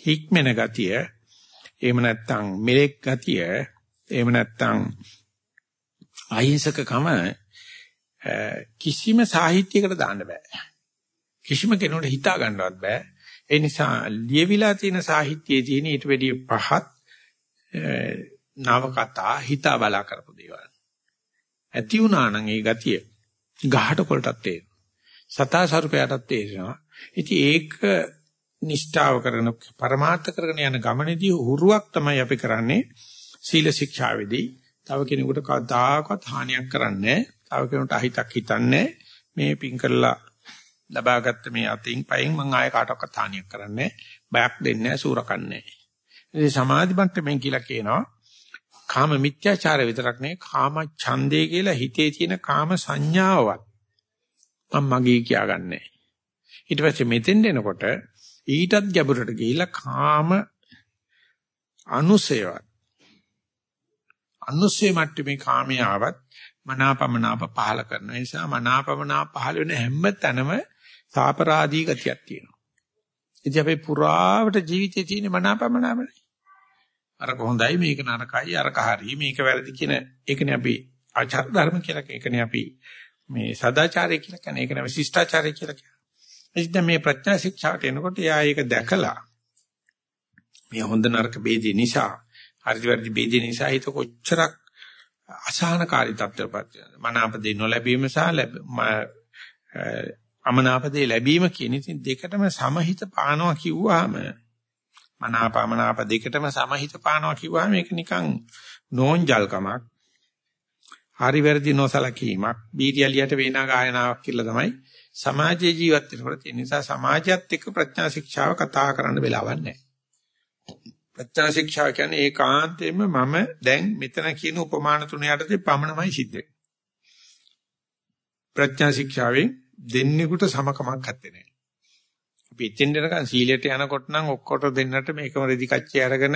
හික්මන ගතිය එහෙම නැත්නම් මෙලෙක් ගතිය එහෙම නැත්නම් අහිංසකකම කිසිම සාහිත්‍යයකට දාන්න බෑ. කිසිම කෙනෙකුට හිතා ගන්නවත් බෑ. ඒ නිසා ලියවිලා තියෙන සාහිත්‍යයේ තියෙන ඊට වැඩිය පහත් නවකතා හිතා බලා කරපු දේවල්. ඇති වුණා නම් ඒ ගතිය ගහට කොල්ටත් තේරෙනවා. සතා සර්පයටත් තේරෙනවා. ඉතින් ඒක නිෂ්ඨාව කරන පරමාර්ථ කරගෙන යන ගමනේදී හුරුවක් තමයි අපි කරන්නේ සීල ශික්ෂාවේදී. තව කෙනෙකුට කවදාකවත් හානියක් කරන්නේ තව කෙනෙකුට අහිතක් හිතන්නේ මේ පින් කරලා ලබාගත්ත මේ අතින් පයින් මං ආයෙ කාටවත් හානියක් කරන්නේ බයක් දෙන්නේ නැහැ සූරකන්නේ. ඉතින් සමාධි මට්ටමින් කියලා කියනවා කාම මිත්‍යාචාර විතරක් නෙවෙයි කාම ඡන්දේ කියලා හිතේ තියෙන කාම සංඥාවවත් මම මගේ කියාගන්නේ. ඊට පස්සේ මෙතෙන් එනකොට ඊටත් ගැඹුරට ගිහිල්ලා කාම අනුසයවත් අනුසය මට්ටමේ කාමයේ ආවත් මනාපමනාප පහල කරන නිසා මනාපමනාප පහල වෙන හැම තැනම සාපරාදී ගතියක් තියෙනවා. ඉතින් අපේ පුරාවට ජීවිතේ තියෙන මනාපමනාපනේ. අර කොහොඳයි මේක නරකයි අර කහරි මේක වැරදි කියන ඒකනේ අපි ආචාර ධර්ම කියලා ඒකනේ අපි මේ සදාචාරය කියලා කියන්නේ. ඒකනේ අපි ශිෂ්ටාචාරය කියලා කියන්නේ. ඉතින් මේ ප්‍රඥා ශික්ෂාට එනකොට එයා ඒක දැකලා මේ හොඳ නරක ભેදේ නිසා හරි වැරදි ભેදේ නිසා හිත කොච්චරක් අසහනකාරී තත්ත්වයකට මනාපදේ නොලැබීම සහ අමනාපදේ ලැබීම කියන ඉතින් දෙකටම සමහිත පානවා කිව්වහම මනාපමනාප දෙකටම සමහිත පානවා කිව්වහම ඒක නිකන් නෝන්ජල්කමක් හරි වැරදි නොසලකීමක් බීතියලියට වේනා ගායනාවක් කියලා තමයි සමාජයේ ජීවත් වෙනකොට තියෙන නිසා සමාජයත් එක්ක ප්‍රඥා ශික්ෂාව කතා කරන්න වෙලාවක් නැහැ. ප්‍රඥා ශික්ෂාව කියන්නේ ඒකාන්තයෙන්ම මම දැන් මෙතන කියන උපමාන තුන යටතේ පමණමයි සිද්ධ වෙන්නේ. ප්‍රඥා ශික්ෂාවෙන් දෙන්නෙකුට සමකමක් නැත්තේ නෑ. අපි එතෙන් දෙනකන් සීලයට යනකොට නම් ඔක්කොට දෙන්නට මේකම රෙදි කච්චේ අරගෙන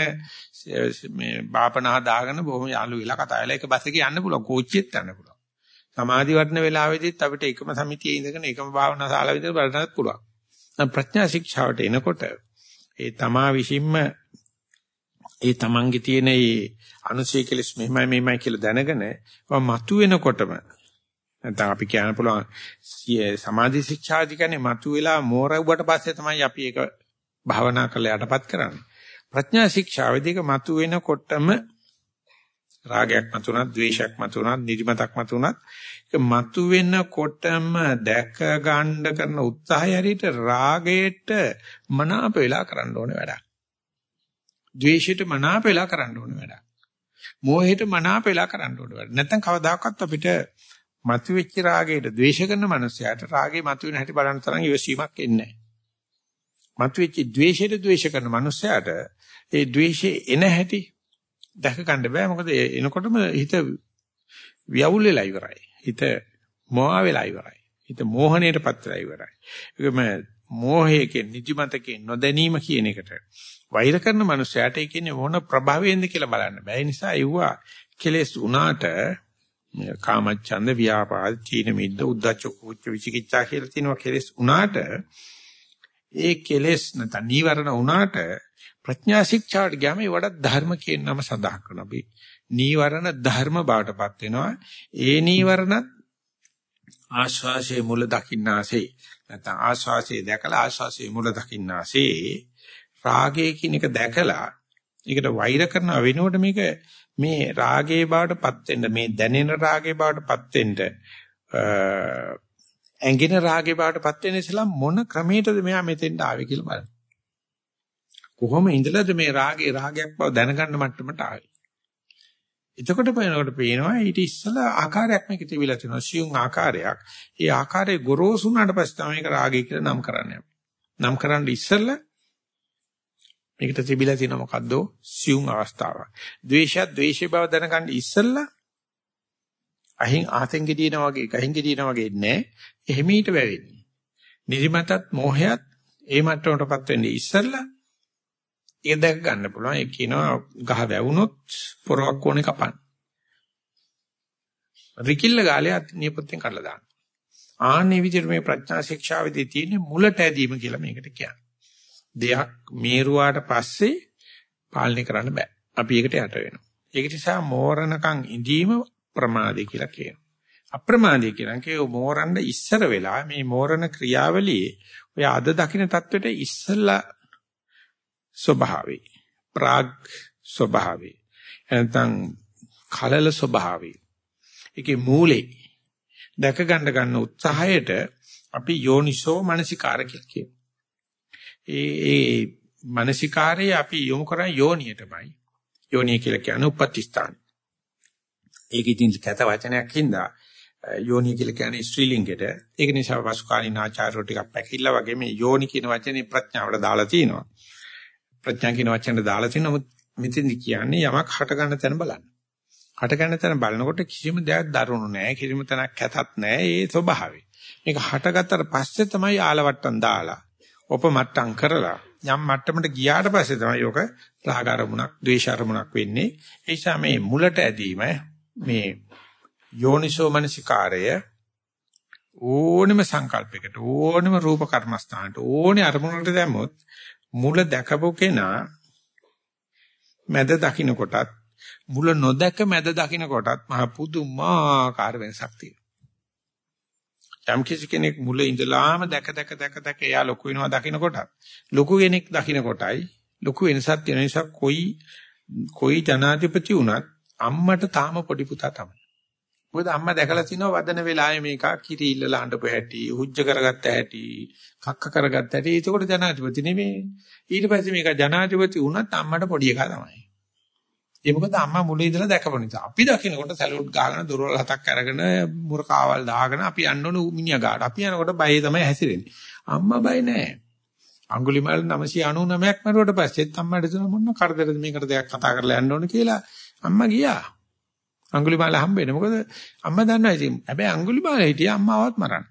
මේ බාපනහ දාගෙන බොහොම යාළු වෙලා කතා වෙලා එක බස් එකේ යන්න පුළුවන් කෝච්චියෙත් යන්න පුළුවන්. සමාධි වඩන වෙලාවෙදිත් අපිට එකම සමිතියේ ඉඳගෙන එකම භාවනා ශාලාව විතර බලන්නත් පුළුවන්. ප්‍රඥා ශික්ෂාවට එනකොට ඒ තමා විසින්ම ඒ තමන්ගේ තියෙන ඒ අනුශය කෙලස් මෙහෙමයි මෙහෙමයි කියලා දැනගෙන මතු වෙනකොටම නැත්නම් අපි කියන්න පුළුවන් සමාධි ශික්ෂාදි කියන්නේ මතු වෙලා මෝරවුවට පස්සේ තමයි අපි ඒක භාවනා කරලා යටපත් කරන්නේ. ප්‍රඥා ශික්ෂාවේදීක මතු වෙනකොටම රාගයක් මතුණත්, ද්වේෂයක් මතුණත්, නිදිමතක් මතුණත් ඒක මතු වෙනකොටම දැක ගන්න කරන උත්සාහය හරියට රාගයට මනාප වෙලා කරන්න ඕනේ වැඩක්. ද්වේෂයට මනාප වෙලා කරන්න ඕනේ වැඩක්. මෝහයට මනාප වෙලා කරන්න ඕනේ වැඩක්. නැත්නම් කවදාකවත් අපිට මතුවෙච්ච රාගයට ද්වේෂ කරන මනුස්සයාට රාගේ මතුවෙන හැටි බලන්න තරම් ඉවසීමක් එන්නේ නැහැ. මතුවෙච්ච ද්වේෂයට ද්වේෂ කරන මනුස්සයාට ඒ ද්වේෂේ එන හැටි දැක ගන්න බෑ මොකද එනකොටම හිත ව්‍යවුල් වෙලා ඉවරයි. හිත මොහා වෙලා ඉවරයි. හිත මෝහණයටපත් වෙලා ඉවරයි. ඒකම මෝහයෙන් නිදිමතකින් නොදැනීම කියන එකට වෛර කරන මනුස්සයාට ඒ කියන්නේ මොන ප්‍රභාවයෙන්ද කියලා බලන්න බෑ. ඒ නිසා ඒවා කෙලෙස් උනාට කාමච්ඡන්ද ව්‍යාපාද චීන මිද්ද උද්ධච්ච කුච්ච විචිකිච්ඡා කියලා තියෙනවා කෙලෙස් උනාට. ඒ කෙලෙස් නැත්නම් නීවරණ උනාට ප්‍රඥා ශික්ෂාට ගියාම ඒ වඩා ධර්ම කියන නම සඳහන් කරනවා. අපි නීවරණ ධර්ම බවටපත් වෙනවා. ඒ නීවරණත් ආශ්වාසයේ මුල දකින්නාසේ නැත්නම් ආශ්වාසයේ දැකලා ආශ්වාසයේ මුල දකින්නාසේ රාගය කියන එක දැකලා ඒකට වෛර කරන වෙනකොට මේක මේ රාගේ බවටපත් වෙන්න මේ දැනෙන රාගේ බවටපත් වෙන්න ඇඟෙන රාගේ බවටපත් වෙන ඉස්සලා මොන ක්‍රමයකටද මෙයා මෙතෙන්ට ආවේ කියලා බලන්න. කොහොම ඉඳලාද මේ රාගේ රාගයක් බව දැනගන්න මට්ටමට ආවේ. එතකොට පේනකොට පේනවා ඊට ඉස්සලා ආකාරයක් මේක තිබිලා තියෙනවා සියුම් ආකාරයක්. ඒ ආකාරයේ ගොරෝසු උනාට පස්සේ තමයි මේක රාගය කියලා නම් කරන්නේ. නම් කරන්න ඉස්සලා මේකට තිබිලා තියෙන මොකද්ද? සියුම් අවස්ථාවක්. ද්වේෂයත් ද්වේෂේ බව දැනගන්න ඉස්සෙල්ලා අහින් ආතෙන් ගෙඩියනා වගේ ගහින් ගෙඩියනා වගේ නෑ. එහෙමීට වැවෙන්නේ. නිදිමතත් මෝහයත් ඒ මට්ටමටපත් වෙන්නේ ඉස්සෙල්ලා ඒක දැක ගන්න පුළුවන්. ඒ කියනවා ගහ වැවුනොත් පොරවක් ඕනේ කපන්න. රිකිල්ල ගාලේ නියපොත්තෙන් කඩලා දාන්න. ආන්නේ විදිහට මේ ප්‍රඥා ශික්ෂාවේදී තියෙන මුලට ඇදීම කියලා මේකට කියන්නේ. දෙයක් මේරුවාට පස්සේ පාලනය කරන්න බෑ. අපි ඒකට යට වෙනවා. ඒක නිසා මෝරණකම් ඉඳීම ප්‍රමාදේ කියලා කියනවා. අප්‍රමාදේ කියලා කියෝ මෝරන්න ඉස්සර වෙලා මේ මෝරණ ක්‍රියාවලියේ ඔය අද දකින්න தത്വෙට ඉස්සලා ස්වභාවේ ප්‍රාග් ස්වභාවේ එතන කලල ස්වභාවේ ඒකේ මූලේ දැක ගන්න ගන්න උත්සාහයට අපි යෝනිසෝ මනසිකාර කියලා කියනවා. ඒ ඒ මනසිකාරය අපි යොමු කරන යෝනියටමයි. යෝනිය කියලා කියන්නේ උපත්ති ස්ථාන. ඒක ඉතින් කත වචනයක් හින්දා යෝනිය කියලා කියන්නේ ස්ත්‍රීලිංගෙට. ඒක නිසා වසුකාලීන ආචාර්යෝ ටිකක් පැකිල්ලා වගේ මේ යෝනි කියන වචනේ ප්‍රඥාවට දාලා තිනවා. ප්‍රඥා කියන වචනට දාලා තිනවා. නමුත් මෙතෙන්දි කියන්නේ යමක් හට ගන්න තැන බලන්න. හට ගන්න තැන බලනකොට කිසිම දෙයක් දරුණු නැහැ. කිසිම තැනක් කැතත් නැහැ. ඒ ස්වභාවය. මේක හටගත්තට පස්සේ තමයි ආලවට්ටම් දාලා උපමට්ටම් කරලා යම් මට්ටමකට ගියාට පස්සේ තමයි යෝක රාග අරමුණක්, ද්වේෂ අරමුණක් වෙන්නේ. ඒ නිසා මේ මුලට ඇදීම මේ යෝනිසෝ මනසිකාරය ඕනෙම සංකල්පයකට ඕනෙම රූප කර්මස්ථානට ඕනේ අරමුණකට දැම්මොත් මුල දැකපු කෙනා මැද දකින්න කොටත් මුල නොදැක මැද දකින්න කොටත් මහ පුදුමාකාර වෙනසක් තියෙනවා. යම් කිසි කෙනෙක් මුල ඉඳලාම දැක දැක දැක දැක එයා ලොකු වෙනවා දකින්න කොටත් ලොකු කෙනෙක් දකින්න කොටයි ලොකු වෙනසක් තියෙන නිසා කොයි කොයි ජනාධිපති වුණත් අම්මට තාම පොඩි පුතා තමයි. මොකද අම්මා දැකලා තිනවා වදන වෙලාවේ මේක කිරි ඉල්ලලා හඬපු හැටි, හුජ්ජ කරගත්ත හැටි, කක්ක කරගත්ත හැටි. ඒකෝට ජනාධිපති නෙමෙයි. ඊට පස්සේ මේක ජනාධිපති වුණත් අම්මට පොඩි එකා තමයි. ඒ මොකද අම්මා මුලින් ඉඳලා දැකපු නිසා. අපි දකින්නකොට සැලුට් ගාගෙන දොරවල් හතක් අරගෙන මුරකාවල් දාගෙන අපි යන්න ඕන මිනිහා ගාට. අපි යනකොට බයේ තමයි හැසිරෙන්නේ. අම්මා බය නෑ. අඟුලිමාල 999ක් මරුවට පස්සෙත් අම්මාට දුන මොන කරදරද මේකට දෙයක් කතා කරලා යන්න ඕන කියලා අම්මා ගියා. අඟුලිමාල හම්බෙන්නේ. මොකද අම්මා දන්නවා ඉතින්. හැබැයි අඟුලිමාල හිටියා අම්මාවත් මරන්න.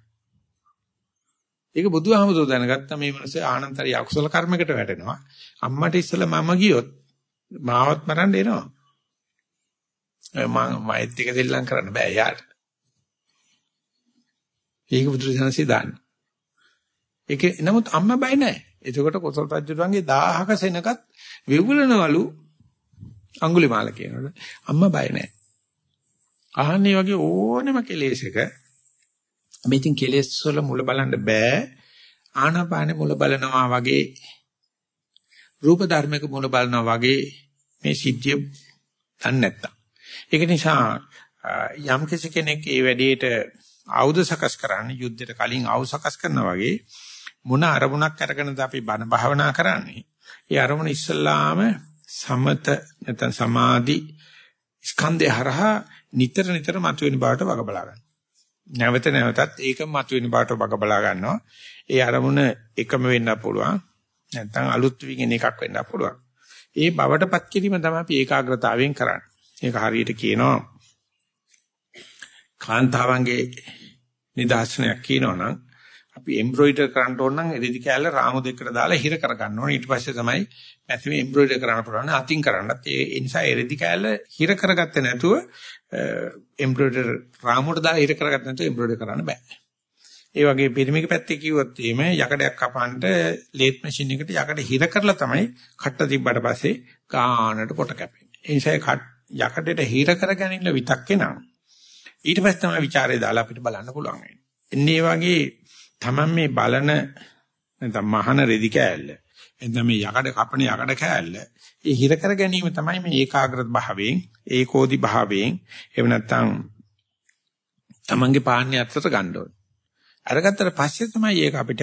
ඒක බුදුහාමුදුරුවෝ දැනගත්තා මේ මිනිස්සේ ආනන්තරී අකුසල කර්මයකට වැටෙනවා. අම්මට ඉස්සෙල්ලා මම ගියොත් මාවත් මරන්න එනවා. මම මයිත් එක දෙල්ලම් කරන්න බෑ යාට. ඒක බුදුරජාණන්සේ දාන්න. ඒක නමුත් අම්මා බය නැහැ. එතකොට කොසල් රජුගේ 1000ක සෙනගත් වෙවුලනවලු අඟුලිමාල කියනකොට අම්මා බය නැහැ. අහන්නේ වගේ ඕනෙම කෙලෙසක මේ ඉතින් කෙලෙස් වල මුල බලන්න බෑ. ආනාපානෙ මුල බලනවා වගේ රූප ධර්මයක මුල බලනවා වගේ මේ සිද්ධිය දන්නේ නැත්තම්. ඒක නිසා යම් කෙනෙක් ඒ වැඩේට ආයුධ සකස් කරන්නේ යුද්ධයට කලින් ආයුධ සකස් කරනවා වගේ මොන අරමුණක් අරගෙනද අපි බණ භාවනා කරන්නේ. ඒ අරමුණ ඉස්සල්ලාම සමත නැත්නම් සමාධි ස්කන්ධය හරහා නිතර නිතර මතුවෙන බවට වග බලා ගන්න. නැවත නැවතත් ඒකම මතුවෙන බවට වග බලා ගන්නවා. ඒ අරමුණ එකම වෙන්න පුළුවන්. නැත්නම් අලුත් විකින් එකක් වෙන්න පුළුවන්. ඒ බවටපත් කිරීම තමයි අපි ඒකාග්‍රතාවයෙන් කරන්නේ. ඒක හරියට කියනවා කාන්තාවන්ගේ නිදාසනයක් කියනවනම් අපි එම්බ්‍රොයිඩර් කරන්න ඕන නම් එරිදි කෑල්ල රාමු දෙකට දාලා හිර කර ගන්න ඕනේ. ඊට පස්සේ තමයි මැසිම එම්බ්‍රොයිඩර් කරන්න පුළුවන්. අතින් කරන්නත් ඒ නිසා එරිදි කෑල්ල හිර කරගත්තේ නැතුව එම්බ්‍රොයිඩර් රාමුවට දාලා හිර කරගත්තේ නැතුව එම්බ්‍රොයිඩර් කරන්න බෑ. ඒ වගේ පිරිමික පැත්තේ කිව්වොත් එහෙම යකඩයක් කපන්න ලේත් මැෂින් එකට යකඩ හිර කරලා තමයි කට්ට තිබ්බට පස්සේ ගානට පොට කැපෙන්නේ. ඒ නිසා යකඩට හිර කරගනින්න විතක්කේ නම් ඊට පස්සේ තමයි ਵਿਚාරය දාලා අපිට බලන්න පුළුවන් වෙන්නේ. එන්නේ වගේ තමයි මේ බලන නැත්නම් මහන රෙදි කෑල්ල. එතන මේ යකඩ කපන යකඩ කෑල්ල. ඒ හිර කර ගැනීම තමයි මේ ඒකාග්‍රත භාවයෙන්, ඒකෝදි භාවයෙන් එහෙම නැත්නම් තමන්ගේ පාන්නේ අතට ගන්න ඕනේ. අරගත්තට පස්සේ තමයි ඒක අපිට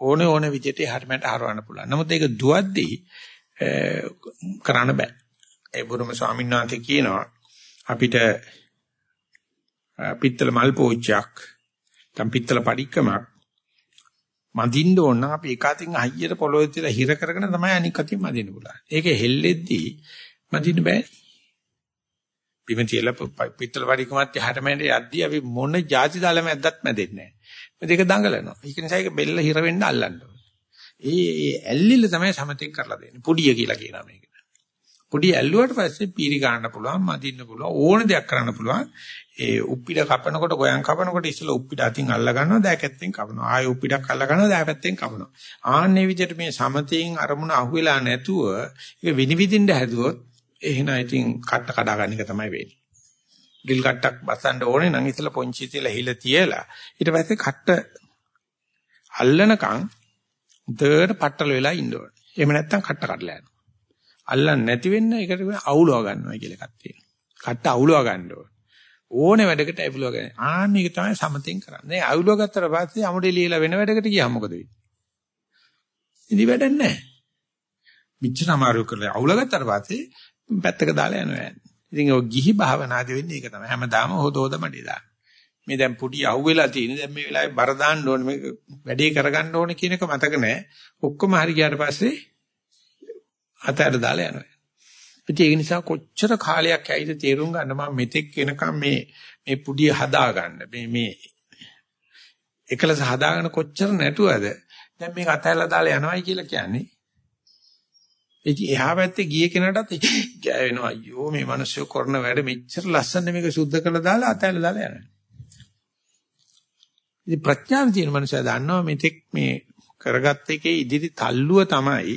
ඕනේ ඕනේ විදිහට හරියට හරවන්න පුළුවන්. නමුත් ඒක දුවද්දී කරන්න බෑ. ඒ බුදුම ස්වාමීන් වහන්සේ කියනවා අපිට පිත්තල මල් පෝච්චයක්, තම් පිත්තල පඩික්කමක් මදින්න ඕන නම් අපි එක අතින් අයියට පොළොවේ තියලා හිර කරගෙන තමයි අනික් අතින් මදින්න පුළුවන්. ඒක හෙල්ලෙද්දී මදින්න බෑ. බිම තියලා පිටතල වඩිකමත් යහට මැද යද්දී අපි මොන જાති දාලම ඇද්දත් මැදෙන්නේ නැහැ. මේ දෙක දඟලනවා. ඒක නිසා ඒක බෙල්ල හිර වෙන්න අල්ලන්න ඕනේ. ඒ ඒ ඇල්ලිල්ල තමයි සමතෙක් කරලා දෙන්නේ. පුඩිය කියලා කියනවා මේක. පුඩිය ඇල්ලුවට පස්සේ පීරි ගන්න පුළුවන්, මදින්න පුළුවන්, ඕන දෙයක් කරන්න පුළුවන්. ඒ උප්පිඩ කපනකොට ගොයන් කපනකොට ඉස්සෙල්ලා උප්පිඩ අතින් අල්ල ගන්නවා දෑකැත්තෙන් කපනවා ආයෙ උප්පිඩක් අල්ල ගන්නවා දෑපැත්තෙන් කපනවා ආන්නේ විදිහට මේ සමතෙන් අරමුණ අහුවෙලා නැතුව ඒක විනිවිදින්න හැදුවොත් එහෙනම් ඉතින් කට්ට කඩා ගන්න එක තමයි වෙන්නේ ඩිල් කට්ටක් බසන්න ඕනේ නම් ඉතලා පොන්චි තියලා හිල තියලා ඊට පස්සේ කට්ට අල්ලනකම් උදේට පట్టල වෙලා ඉන්න ඕනේ එහෙම නැත්නම් කට්ට කඩලා යනවා අල්ලන්නේ නැති වෙන්න ඒකට අවුලව ගන්නවා කියලා එකක් තියෙනවා කට්ට අවුලව ගන්න ඕනේ ඕනේ වැඩකට ඇවිලුවා ගන්න. ආන්න ඒක තමයි සමතෙන් කරන්නේ. ඒ අවුලුව ගත්තට පස්සේ අමුඩේ ලියලා වෙන වැඩකට ගියාම මොකද වෙන්නේ? ඉදි වැඩක් නැහැ. මිච්ඡන අමාරු කරලා අවුල ගත්තට පස්සේ පැත්තක දාලා යනවා. ඉතින් ඔය ගිහි භාවනාදී වෙන්නේ ඒක තමයි. හැමදාම හොද හොද මඩේ දාන්න. මේ දැන් පුඩි අහුවෙලා තියෙන දැන් මේ වෙලාවේ බර දාන්න ඕනේ මේක වැඩේ කරගන්න ඕනේ කියන එක මතක නැහැ. ඔක්කොම හරි ගියාට පස්සේ අතට දාලා යනවා. ඒ නිසා කොච්චර කාලයක් ඇයිද තේරුම් ගන්න මම මෙතෙක් වෙනකම් මේ මේ පුඩිය හදා ගන්න මේ මේ එකලස හදාගෙන කොච්චර නැටුවද දැන් මේක අතහැරලා දාලා යනවයි කියලා කියන්නේ ඉතින් එහා පැත්තේ ගිය කෙනාටත් ගෑවෙනවා අයියෝ මේ මිනිස්සු කරන වැඩ මෙච්චර ලස්සන මේක සුද්ධ කරලා දාලා අතහැරලා දාලා යනවා ඉතින් ප්‍රඥාව තියෙන මනුස්සයා දන්නවා මෙතෙක් මේ කරගත්ත එකේ ඉදිරි තල්ලුව තමයි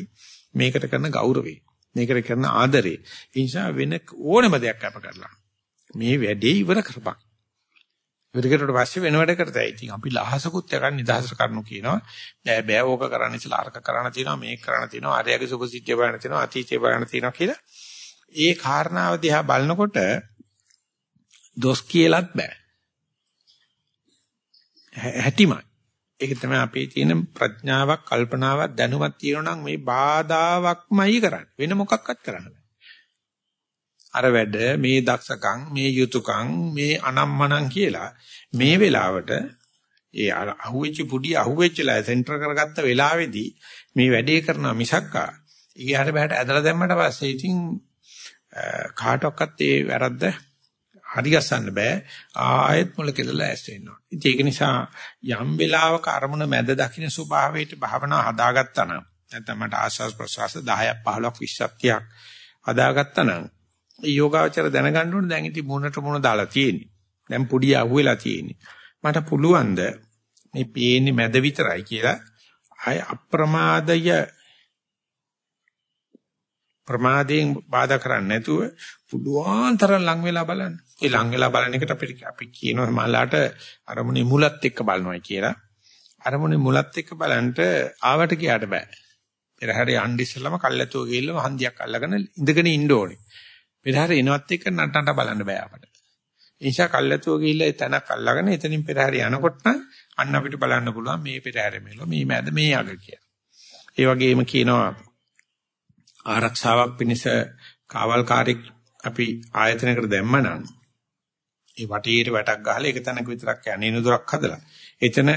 මේකට කරන ගෞරවේ මේකට කරන ආදරේ. ඒ නිසා වෙන ඕනම දෙයක් අප කරලා මේ වැඩේ ඉවර කරපන්. ඉවර කරුවට පස්සේ වෙන වැඩ කරතයි. ඉතින් අපි ලහසකුත් එකක් නිදහස කරනු කියනවා. බෑ බෑ ඕක කරන්න ඉස්සලා අරක කරන්න තියෙනවා මේක කරන්න තියෙනවා ආර්යගේ සුභසිද්ධිය බලන්න තියෙනවා අතීතය බලන්න තියෙනවා කියලා. ඒ කාරණාව දිහා බලනකොට දොස් කියලත් බෑ. හැටිමයි. ඒක තමයි අපේ තියෙන ප්‍රඥාවක්, කල්පනාවක්, දැනුමක් තියෙනවා නම් මේ බාධාවක්මයි කරන්නේ. වෙන මොකක්වත් කරන්න බෑ. අර වැඩ, මේ දක්ෂකම්, මේ යුතුයකම්, මේ අනම්මනම් කියලා මේ වෙලාවට ඒ අහුවෙච්ච පුඩි අහුවෙච්චලා සෙන්ටර් කරගත්ත වෙලාවේදී මේ වැඩේ කරන මිසක්කා ඊහට බහැට ඇදලා දැම්මට පස්සේ ඉතින් කාටවත් ඒ වැරද්ද හරි ගස්සන්න බෑ ආයෙත් මුල කෙලලා ඇස් වෙන්න ඕනේ. ඉතින් ඒක නිසා යම් වෙලාවක අරමුණ මැද දකින්න ස්වභාවයට භාවනා හදාගත්තා නම් නැත්නම් මට ආස්වාස් ප්‍රසවාස 10ක් 15ක් 20ක් හදාගත්තා නම් ඒ යෝගාවචර දැනගන්න ඕනේ දැන් ඉතින් මුණට මුණ දාලා තියෙන්නේ. දැන් පොඩි අහුවෙලා තියෙන්නේ. මට පුළුවන්ද මේ පේන්නේ මැද විතරයි කියලා ආය අප්‍රමාදය ප්‍රමාදයෙන් බාධා කරන්නේ නැතුව පුළුවන් තරම් ලං වෙලා බලන්න. ඒ ලං වෙලා බලන එකට අපිට අපි කියනවා මලාට අරමුණේ මුලත් එක්ක බලනවා කියලා. අරමුණේ මුලත් එක්ක බලන්ට ආවට කියාට බෑ. පෙරහැර යන්න ඉස්සෙල්ලම කල්ැතුව ගිහිල්ලා හන්දියක් අල්ලගෙන ඉඳගෙන ඉන්න ඕනේ. පෙරහැර එනවත් එක්ක නටනට බලන්න බෑ අපට. ඒ නිසා කල්ැතුව ගිහිල්ලා ඒ තැනක් අල්ලගෙන එතනින් පෙරහැර යනකොට අන්න අපිට බලන්න පුළුවන් මේ පෙරහැර මෙල මේ මැද මේ අග කියලා. ඒ වගේම කියනවා ආරක්ෂාවක් පිණිස කාවල්කාරයෙක් අපි ආයතනයකට දැම්මනම් ඒ වටේට වැටක් ගහලා එක තැනක විතරක් යන්නේ නුදුරක් හදලා. එතන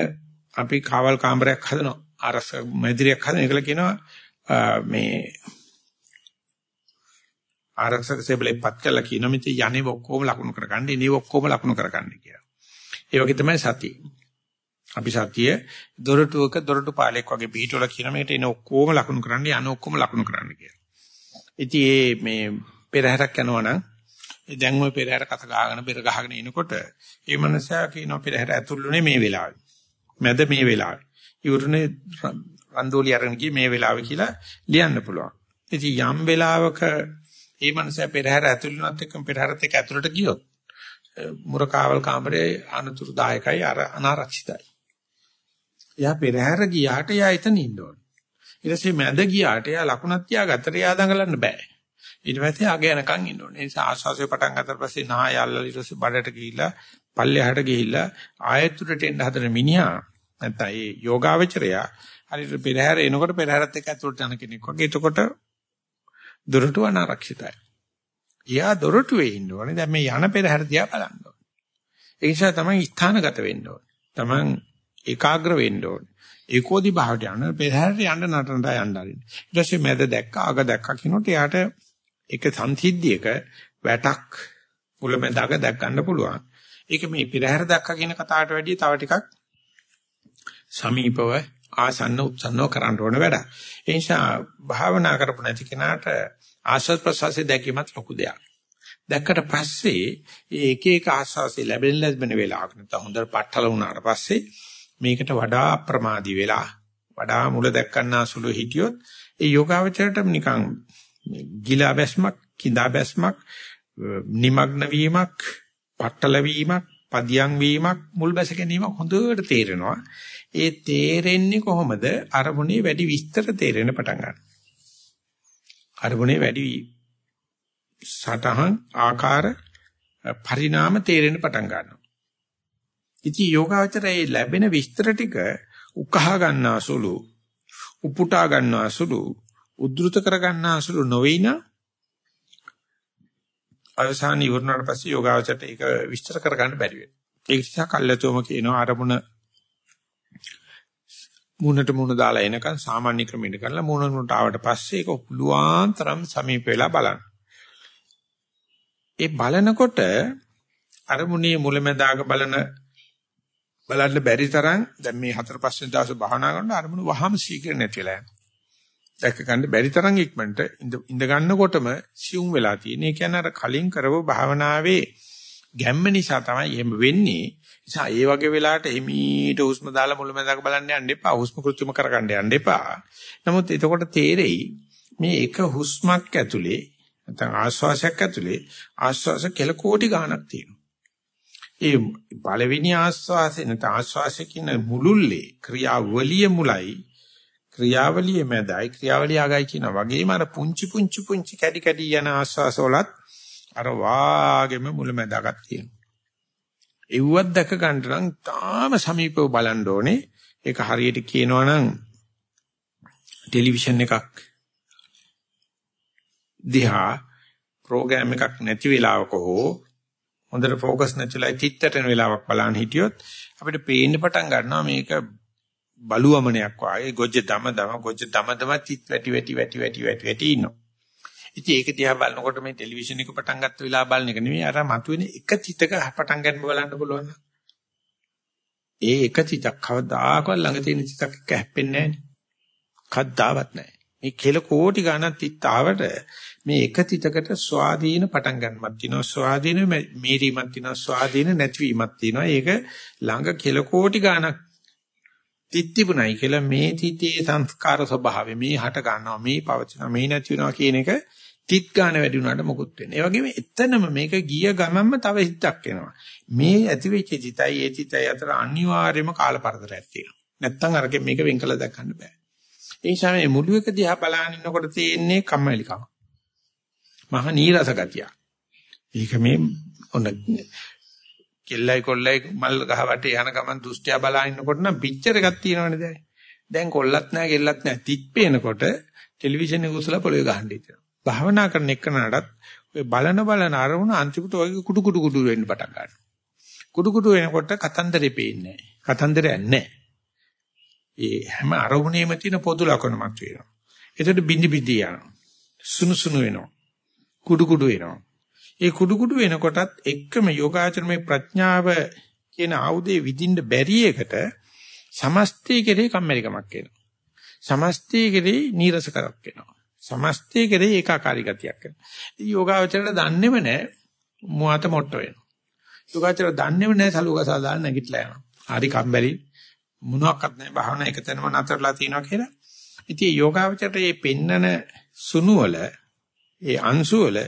අපි කාවල් කාමරයක් හදනවා. අරස මැදිරියක් හදන එකල කියනවා මේ ආරක්ෂක සේබලෙපත් කළා කියනවා මෙතේ යන්නේ ඔක්කොම ලකුණු කරගන්න, ඉනේ ඔක්කොම ලකුණු කරගන්න කියලා. ඒ වගේ තමයි සතිය. අපි සතිය දොරටුවක දොරටු පාලෙක් වගේ පිටවල කියන මේකට එන ඔක්කොම ලකුණු කරන්න, යන ඔක්කොම ලකුණු කරන්න කියලා. ඉතින් මේ පෙරහැරක් යනවා නම් දැන් ওই පෙරහැර කත ගහගෙන පෙර ගහගෙන ඉනකොට ඒ මනසයා කියනවා පෙරහැර ඇතුළුනේ මේ වෙලාවේ. මැද මේ වෙලාවේ. ඉවරුනේ රන්දෝලි අරගෙන ගියේ මේ වෙලාවේ කියලා ලියන්න පුළුවන්. ඉතින් යම් වෙලාවක ඒ මනසයා පෙරහැර ඇතුළුනත් එක්කම පෙරහැරත් එක්ක ඇතුළට ගියොත් මුරකාවල් කාමරේ අනතුරුදායකයි අර අනාරක්ෂිතයි. එයා පෙරහැර ගියාට එයා එතන ඉන්න ඕනේ. ඊට පස්සේ මැද ගියාට එයා ලකුණක් තියාගත්තට එයා දඟලන්න බෑ. ඊට පස්සේ අග යනකම් ඉන්න ඕනේ. ඒ නිසා ආශ්වාසය පටන් ගත්තට පස්සේ නාය අල්ලලා ඊට පස්සේ බඩට ගිහිල්ලා පල්ලෙහාට ගිහිල්ලා ආයතුරට එන්න හදන මිනිහා නැත්නම් ඒ යෝගාවචරයා හරියට පෙරහැර එනකොට පෙරහැරත් එක්ක ඇතුළට යන කෙනෙක් වගේ. එතකොට දොරටුව අනාරක්ෂිතයි. එයා දොරටුවේ ඉන්න ඕනේ. දැන් මේ යන පෙරහැර දිහා බලන්න ඕනේ. ඒ නිසා තමයි ස්ථානගත වෙන්න ඕනේ. Taman ඒකාග්‍ර වෙන්න ඕනේ. ඒකෝදි භාවයට යන පෙරහැරට යන්න නටනට යන්න ආරින්න. ඊට පස්සේ මැද දැක්ක අග දැක්ක කියනකොට යාට එක සංසිද්ධියක වැටක් මුලමෙදාක දැක් ගන්න පුළුවන්. ඒක මේ පෙරහැර දැක්ක කියන කතාවට වැඩිය තව ටිකක් සමීපව ආසන්න උත්සන්නව කරන්න ඕන වැඩ. ඒ නිසා භාවනා කරපු නැති කෙනාට ආශ්වාස ප්‍රශ්වාසයේ දැකීමත් ලොකු දෙයක්. දැක්කට පස්සේ ඒ එක එක ආශ්වාසය ලැබෙන ලැබෙන වෙලාවක නැත්නම් හොඳට පටල වුණාට පස්සේ මේකට වඩා අප්‍රමාදී වෙලා වඩා මුල දැක්කන්නා සුළු හිටියොත් ඒ යෝගාවචරයට නිකන් ගිලා බැස්මක් කිඳා බැස්මක් নিমগ্ন වීමක් පටල වීමක් පදියම් වීමක් මුල් බැස ගැනීමක් හොඳට තේරෙනවා. ඒ තේරෙන්නේ කොහොමද? අරමුණේ වැඩි විස්තර තේරෙන්න පටන් ගන්නවා. අරමුණේ වැඩි සටහන් ආකාර පරිණාම තේරෙන්න පටන් ගන්නවා. ඉතින් යෝගාවචරයේ ලැබෙන විස්තර ටික උකහා ගන්නාසුළු උපුටා ගන්නාසුළු උද්දෘත කර ගන්නාසුළු නොවේන අවසාන ඉවරනාට පස්සේ යෝගාවචරයට ඒක විස්තර කර ගන්න බැරි වෙනවා. ඒ නිසා කල්යතෝම කියනවා අරමුණ මුණට මුණ දාලා එනකන් සාමාන්‍ය ක්‍රමයකට කරලා මුණ මුණට ආවට පස්සේ ඒක පුළුවන් තරම් සමීප වෙලා බලන්න. ඒ බලනකොට අරමුණේ මුලැමැදාක බලන බලන්න බැරි තරම් දැන් මේ හතර පස්වෙනි දවසේ භාවනා කරනකොට අරමුණු වහම ශීඝ්‍ර නැතිලා යනවා. දැක ගන්න බැරි තරම් ඉක්මනට ඉඳ ගන්නකොටම සියුම් වෙලා තියෙන. ඒ කියන්නේ අර කලින් කරව භාවනාවේ ගැම්ම නිසා තමයි එහෙම වෙන්නේ. නිසා ඒ වගේ වෙලාවට එමීට හුස්ම දාලා මුලැමැදාක බලන්න යන්න එපා. හුස්ම කෘත්‍රිම කරගන්න යන්න එපා. නමුත් එතකොට තේරෙයි මේ එක හුස්මක් ඇතුලේ නැත්නම් ආශ්වාසයක් ඇතුලේ ආශ්වාස කෙල කෝටි ගණක් තියෙනවා. ඒ පළවෙනි ආශ්වාසය නැත්නම් ආශ්වාසය කියන මුලුල්ලේ ක්‍රියාවලිය මුලයි ක්‍රියාවලිය මැදයි ක්‍රියාවලිය ආගයි කියන වගේම අර පුංචි පුංචි පුංචි කැඩි කැඩි යන ආශ්වාසවලත් අර වාගෙම මුල මැදගත් තියෙනවා. එව්වත් දැක ගන්න නම් තාම සමීපව බලන්න ඕනේ. ඒක හරියට කියනවා නම් ටෙලිවිෂන් එකක් දිහා ප්‍රෝග්‍රෑම් එකක් නැති වෙලාවක හෝ හොඳට ફોකස් නැතිලා චිත්තටන වෙලාවක් බලන්න හිටියොත් අපිට පේන්න පටන් ගන්නවා මේක බලුවමනයක් වාගේ ගොජ්ජ දම දම ගොජ්ජ දම දම චිත් වැටි වැටි වැටි වැටි වැටි වැටි ඉන්නවා. ඉතින් ඒක දිහා බලනකොට මේ ටෙලිවිෂන් එක පටන් ගත්ත වෙලාව බලන එක නෙමෙයි අර මතුවෙන එක චිතක පටන් ගන්න බලන්න පුළුවන්. ඒ එක චිතක් කවදාකවත් ළඟ තියෙන චිතක් එක්ක හැප්පෙන්නේ නැහැ. කද්දාවත් නැහැ. මේ කෙල කෝටි ගණන් තිත් ආවට මේ එක තිතකට ස්වාධීන පටන් ගන්නමක් තියෙනවා ස්වාධීන මේරීමක් තියෙනවා ස්වාධීන නැතිවීමක් තියෙනවා ඒක ළඟ කෙල කෝටි ගණක් තිත්තිබුණයි කියලා මේ තිතේ සංස්කාර ස්වභාවය මේ හට ගන්නවා මේ පවතිනවා මේ නැති වෙනවා කියන එක තිත් ගන්න වැඩි වුණාට මොකුත් වෙන්නේ. ඒ වගේම එතනම මේක ගිය ගමන්ම තව හිතක් එනවා. මේ ඇති වෙච්ච තිතයි ඒ තිතයි අතර අනිවාර්යයෙන්ම කාල පරතරයක් තියෙනවා. නැත්තම් අරගෙන මේක වෙන් කළ දක්වන්න බෑ. ඒ නිසා මේ මුළු එක දිහා බලන ඉන්නකොට තියෙන්නේ කම්මැලිකම. මහ නීරස ගතිය. ඒක මේ ඔන්න කෙල්ලයි කොල්ලයි මල් ගහ වටේ යන ගමන් දුෂ්ටයා බලා ඉන්නකොට නම් පික්චර් එකක් තියෙනවනේ දැන්. දැන් කොල්ලත් නැහැ කෙල්ලත් නැහැ. තිත් පේනකොට ටෙලිවිෂන් එක උසලා පොළවේ ගහන්න ඉතින්. භාවනා කරන එකනටත් ඔය බලන බලන අරමුණ අන්තිමට ඔය කුඩු කුඩු කුඩු වෙන්න පටන් ගන්නවා. කුඩු කුඩු වෙනකොට කතන්දරේ පේන්නේ නැහැ. කතන්දරයක් නැහැ. ඒ හැම අරමුණේම තියෙන පොදු ලක්ෂණ මත වෙනවා. ඒකට බිඳි බිඳි යනවා. සුනු සුනු වෙනවා. කුඩු කුඩු වෙනවා. ඒ කුඩු කුඩු වෙනකොටත් එක්කම යෝගාචරමේ ප්‍රඥාව කියන ආයුධේ විදින්න බැරි එකට සමස්තී කෙරේ කම්මැලිකමක් එනවා. සමස්තී කෙරේ නීරසකරක් එනවා. සමස්තී කෙරේ ඒකාකාරී ගතියක් එනවා. යෝගාචරයට දන්නේම නැහැ මුවාත මොට්ට වෙනවා. යෝගාචරය දන්නේම නැහැ සලුවකසා දාන්න නැගිටලා යනවා. හරි කම්බැලි මොනවාක්වත් නැහැ භාවනා එකතැනම නතරලා තියෙනවා කියලා. ඉතින් යෝගාවචරයට මේ පෙන්නන සුණු වල ඒ අංශු වල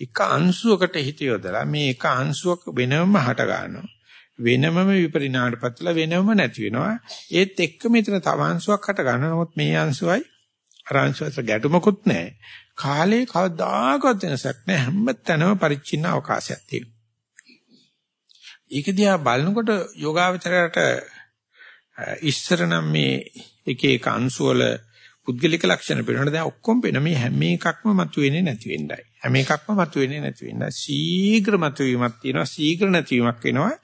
එක අංශුවකට හිත යොදලා මේ එක අංශුවක වෙනම හට ගන්නවා. වෙනමම විපරිණාමයටපත්ලා වෙනම නැති වෙනවා. ඒත් එක්ක මෙතන තව අංශුවක් හට ගන්න. නමුත් මේ අංශුවයි අර අංශුවට ගැටුමකුත් නැහැ. කාලේ කවදාකවත් වෙනසක් නැහැ. හැම තැනම පරිච්ඡින්න අවකාශයක් තියෙනවා. ඒක දිහා බලනකොට යෝගාවචරයට ඉස්සර නම් මේ එක එක අංශු වල පුද්ගලික ලක්ෂණ පේනකොට දැන් ඔක්කොම පේන මේ හැම එකක්ම මතුවෙන්නේ නැති වෙන්නයි. හැම එකක්ම මතුවෙන්නේ නැති වෙන්නයි. ශීඝ්‍ර මතුවීමක් තියෙනවා ශීඝ්‍ර නැතිවීමක් වෙනවා.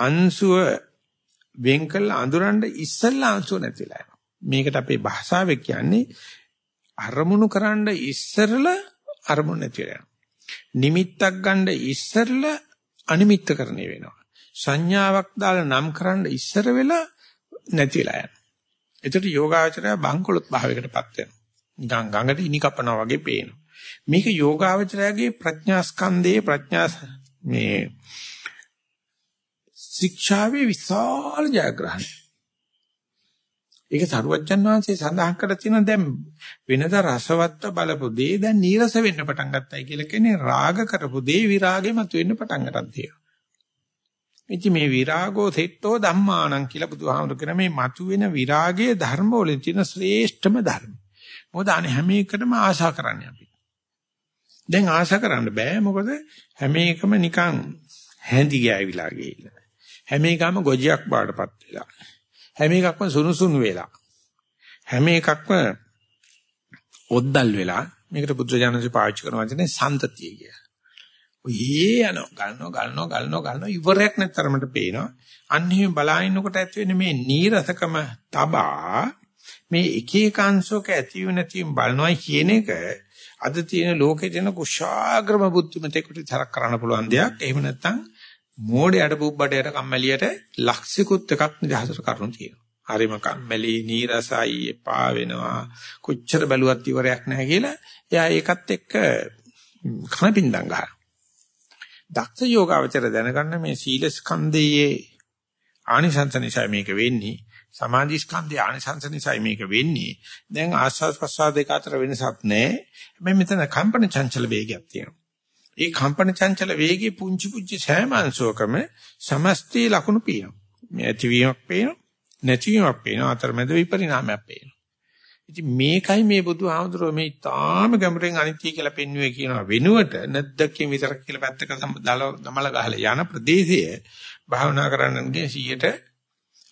අංශුව වෙන් කළ අඳුරන්න ඉස්සෙල්ලා අංශුව නැතිලා යනවා. මේකට අපේ භාෂාවේ කියන්නේ අරමුණු කරන්න ඉස්සරලා අරමුණ නැතිලා යනවා. නිමිත්තක් ගන්න ඉස්සරලා අනිමිත්තකරණය වෙනවා. සංඥාවක් දාලා නම් කරන්න ඉස්සර වෙලා නැතිලා යනවා. එතකොට යෝගාචරය බංකොලොත් භාවයකටපත් වෙනවා. නිකන් ගඟට ඉනි කපනවා වගේ පේනවා. මේක යෝගාචරයගේ ප්‍රඥා ස්කන්ධයේ ප්‍රඥා මේ ශික්ෂාවේ විශාල ජයග්‍රහණය. ඒක සරුවච්චන් වහන්සේ සඳහන් කරලා තියෙන දැන් වෙනද රසවත්ව බලපු දේ දැන් නීරස වෙන්න පටන් ගත්තයි කියලා කියන්නේ රාග කරපු දේ විරාගෙ මත වෙන්න පටන් ගන්නත් තියෙනවා. ඉතින් මේ විරාගෝ සෙට්ටෝ ධම්මානං කියලා බුදුහාමුදුරු කියන මේ මතුවෙන විරාගයේ ධර්ම වලින් තියෙන ශ්‍රේෂ්ඨම ධර්ම. මොකද අනේ හැම එකටම ආශා කරන්නේ අපි. දැන් ආශා කරන්න බෑ මොකද හැම එකම නිකන් හැඳි ගෑවිලා ගිහිල්ලා. හැම එකම ගොජියක් බාටපත් වෙලා. හැම එකක්ම සුනුසුන් වෙලා. හැම එකක්ම ඔද්දල් වෙලා මේකට බුද්ධ ජානසි පාවිච්චි කරන වචනේ සන්තතිය කියලා. ඔයේ යනවා ගන්නවා ගන්නවා ගන්නවා ගන්නවා ඉවරයක් නැතරමට පේනවා. අන්න එහෙම බලාගෙනකොට ඇති වෙන්නේ මේ නීරසකම තබා මේ එක එක අංශක ඇතිව නැතිව බලනවා කියන එක අද තියෙන ලෝකේ තියෙන කුශාග්‍රම බුද්ධිමතෙකුට තරක් කරන්න පුළුවන් දෙයක්. එහෙම නැත්නම් මෝඩයට පුබ්බඩයට කම්මැලියට ලක්ෂිකුත් එකක් නිදහසට කරුණු තියෙනවා. හරිම කම්මැලි නීරසයි එපා වෙනවා. කොච්චර බැලුවත් ඉවරයක් නැහැ කියලා එයා ඒකත් එක්ක කනපින්දම් ගන්නවා. දක්ෂ යෝගාවචර දැනගන්න මේ සීල ස්කන්ධයේ ආනිසංස නිසා මේක වෙන්නේ සමාධි ස්කන්ධයේ ආනිසංස නිසා මේක වෙන්නේ. දැන් ආස්වාද ප්‍රසආද දෙක අතර වෙනසක් නැහැ. හැබැයි මෙතන කම්පන චංචල වේගයක් තියෙනවා. ඒ කම්පන චංචල වේගයේ පුංචි පුංචි සෑම අංශුවකම සමස්තී ලකුණු පේනවා. මේ ඇතිවීමක් පේනවා නැතිවීමක් පේනවා අතරමැද විපරිණාමයක් පේනවා. ඉතින් මේකයි මේ බුදුහාමුදුරුවෝ මේ තාම ගැඹුරෙන් අනිත්‍ය කියලා පෙන්වුවේ කියන වෙනුවට නැද්දකින් විතරක් කියලා පැත්තක දමල ගහලා යන ප්‍රදේශය භාවනා කරන්නන්ගේ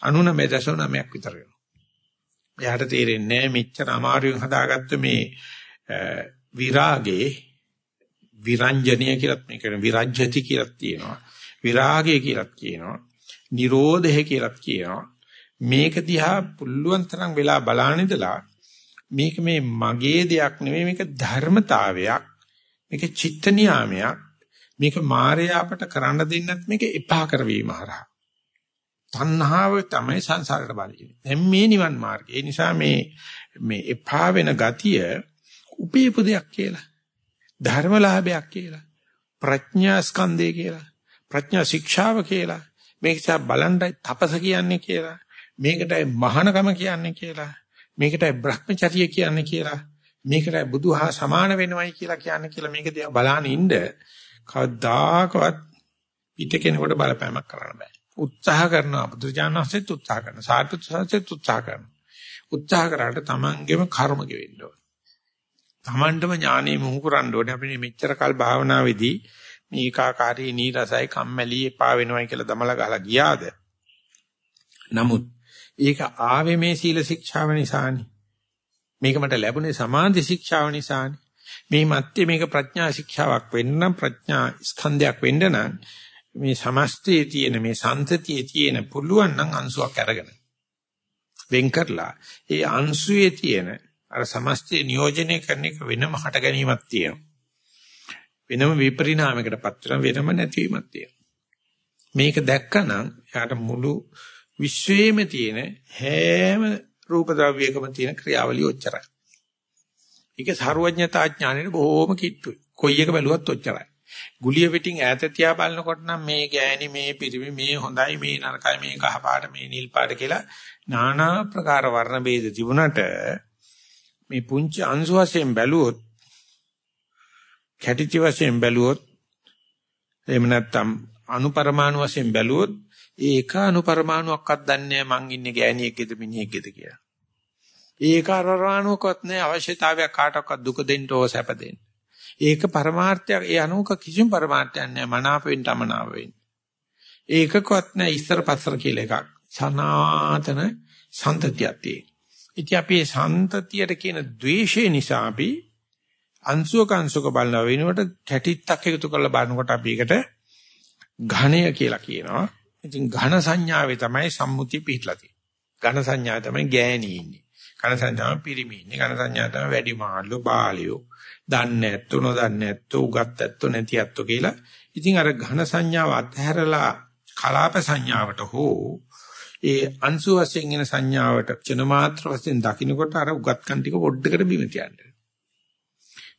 99.9ක් විතර වෙනවා. එයාට තේරෙන්නේ නැහැ මෙච්චර අමාරුවෙන් හදාගත්ත මේ විරාගේ විරංජනීය කියලාත් මේක විරජ්‍යති කියලාත් කියනවා. විරාගය කියලාත් කියනවා. නිරෝධය කියලාත් කියනවා. මේක දිහා පුළුවන් තරම් වෙලා බලාන ඉඳලා මේක මේ මගේ දෙයක් නෙමෙයි මේක ධර්මතාවයක් මේක චිත්ත නියාමයක් මේක මායя අපට කරන්න දෙන්නත් මේක එපා කරවීම හරහා තණ්හාව තමයි සංසාරයට බලන්නේ දැන් මේ නිවන් මාර්ගය. ඒ නිසා මේ මේ එපා වෙන ගතිය උපේපු දෙයක් කියලා. ධර්මලාභයක් කියලා. ප්‍රඥා ස්කන්ධය කියලා. ප්‍රඥා ශික්ෂාව කියලා. මේක නිසා බලන්ඩයි තපස කියන්නේ කියලා. මේකටයි මහානකම කියන්නේ කියලා. මේකටයි Brahmacharya කියන්නේ කියලා. මේකටයි බුදුහා සමාන වෙනවයි කියලා කියන්නේ කියලා මේක දිහා බලාන ඉන්න කවදාකවත් පිට කෙනෙකුට බලපෑමක් කරන්න බෑ. උත්සාහ කරනවා. බුදුජානසෙත් උත්සාහ කරනවා. සාර්ථකසෙත් උත්සාහ කරනවා. උත්සාහ කරාට තමන්ගේම කර්ම ගෙවෙන්න ඕන. තමන්ටම ඥානෙ මුහු කරන්න ඕනේ. අපි මෙච්චර කල් භාවනාවේදී මේකාකාරී නීරසයි කම්මැලි එපා වෙනවයි කියලා දමලා ගහලා ගියාද? නමුත් ඒක ආවේ මේ සීල ශික්ෂාව නිසානේ. මේක මට ලැබුණේ සමාධි ශික්ෂාව නිසානේ. මේ මැත්තේ මේක ප්‍රඥා ශික්ෂාවක් වෙන්න ප්‍රඥා ස්කන්ධයක් වෙන්න නම් මේ සමස්තයේ තියෙන මේ සන්තතියේ තියෙන පුළුවන් නම් අංශුවක් අරගෙන වෙන් කරලා ඒ අංශුවේ තියෙන අර සමස්තය නියෝජනය කරන එක වෙනම හට ගැනීමක් තියෙනවා. වෙනම විපරිණාමයකටපත් වෙන වෙනම නැතිවීමක් තියෙනවා. මේක දැක්කනම් යාට මුළු විශ්වයේම තියෙන හැම රූප ද්‍රව්‍යයකම තියෙන ක්‍රියාවලිය ඔච්චරයි. ඒක සර්වඥතා ඥානෙට බොහොම කිට්ටුයි. කොයි එක බැලුවත් ඔච්චරයි. ගුලිය පිටින් ඈත තියා බලනකොට නම් මේ ගෑණි මේ පිරිමි මේ හොඳයි මේ නරකයි මේ කහ පාට මේ නිල් පාට කියලා নানা ප්‍රකාර වර්ණ ભેද තිබුණට මේ පුංචි අංශු වශයෙන් බැලුවොත් කැටිති වශයෙන් බැලුවොත් එහෙම නැත්නම් අනුපරමාණු වශයෙන් බැලුවොත් ඒක අනුපරමාණුවක්වත් දන්නේ නැහැ මං ඉන්නේ ගෑණියෙක්ද මිනිහෙක්ද කියලා. ඒක අරරාණුවක්වත් නැහැ අවශ්‍යතාවයක් කාටවත් දුක දෙන්න ඕ සැප දෙන්න. ඒක පරමාර්ථයක් ඒ අනුක කිසිම පරමාර්ථයක් නැහැ මනාප වෙන්න අමනාප වෙන්න. ඒකකවත් නැහැ ඉස්සර පස්සර කියලා එකක්. සනාතන සන්තතියක් තියෙන. ඉතින් අපි සන්තතියට කියන द्वේෂය නිසා අපි අංශුක අංශුක බලන වෙනුවට කැටිත්තක් එකතු කරලා බලනකොට අපි ඒකට ඝණය කියලා කියනවා. ඉතින් ඝන සංඥාවේ තමයි සම්මුති පිටලා තියෙන්නේ. ඝන සංඥාව තමයි ගෑණී ඉන්නේ. ඝන සංඥාව පිරිමි ඉන්නේ. ඝන සංඥාව තමයි වැඩි මාළු බාලියෝ. දන්නේ නැත්තු නොදන්නේ නැත්තු උගත් ඇත්තු නැති ඇත්තු කියලා. ඉතින් අර ඝන සංඥාව අත්හැරලා කලාප සංඥාවට හෝ ඒ අංශු වශයෙන් එන සංඥාවට චන මාත්‍ර වශයෙන් දකින්නකොට අර උගත්කම් ටික පොඩ්ඩකට බිම තියන්න.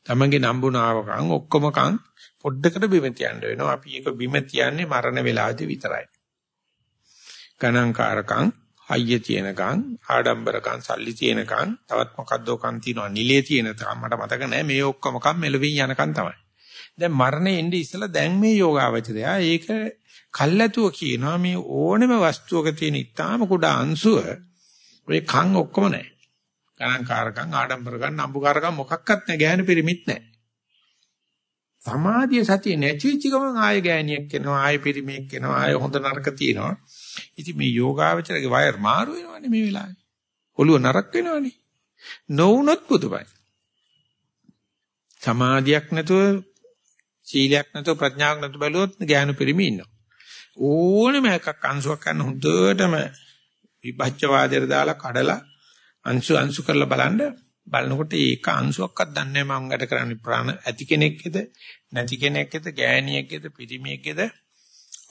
තමන්ගේ නම්බුනාවකම් ඔක්කොම කම් පොඩ්ඩකට බිම තියන්න වෙනවා. අපි ඒක බිම තියන්නේ මරණ වේලාවදී විතරයි. ගණන්කාරකම්, හයිය තියෙනකම්, ආඩම්බරකම්, සල්ලි තියෙනකම්, තවත් මොකද්දෝ කම් තියෙනවා. නිලයේ තියෙන තරම් මට මතක නැහැ. මේ ඔක්කොම කම් මෙලවින් යනකම් තමයි. දැන් මරණය එන්නේ ඉස්සලා දැන් මේ යෝගාවචරය ඒක කල්ැතුව කියනවා මේ ඕනෙම වස්තුවක තියෙන ඊටාම කුඩා අංශුව ඔය කන් ඔක්කොම නැහැ. ගණන්කාරකම් ආඩම්බරකම් නම්බුකාරකම් මොකක්වත් නැහැ ගෑනු පිරිමිත් නැහැ. සමාධිය සතිය නැතිවෙච්ච ගමන් ආය ගෑණියක් එනවා ආය පිරිමියෙක් එනවා ආය හොඳ නරක තියෙනවා. ඉතින් මේ යෝගාවචරගේ වයර් මාරු වෙනවනේ මේ වෙලාවේ. ඔළුව නරක වෙනවනේ. නොවුනොත් පුදුමයි. සමාධියක් නැතුව සීලයක් නැතුව ප්‍රඥාවක් නැතුව බැලුවොත් ගෑනු පිරිමි ඉන්නවා. ඕනෙම එකක් අංශුවක් ගන්න හොඳටම විභජ්‍යවාදයට දාලා කඩලා අංශු අංශු කරලා බලන්න බලනකොට ඒක අංශුවක්වත් දන්නේ නැහැ මම වැඩ කරන්නේ ප්‍රාණ ඇති කෙනෙක්ද නැති කෙනෙක්ද ගෑණියෙක්ද පිරිමියෙක්ද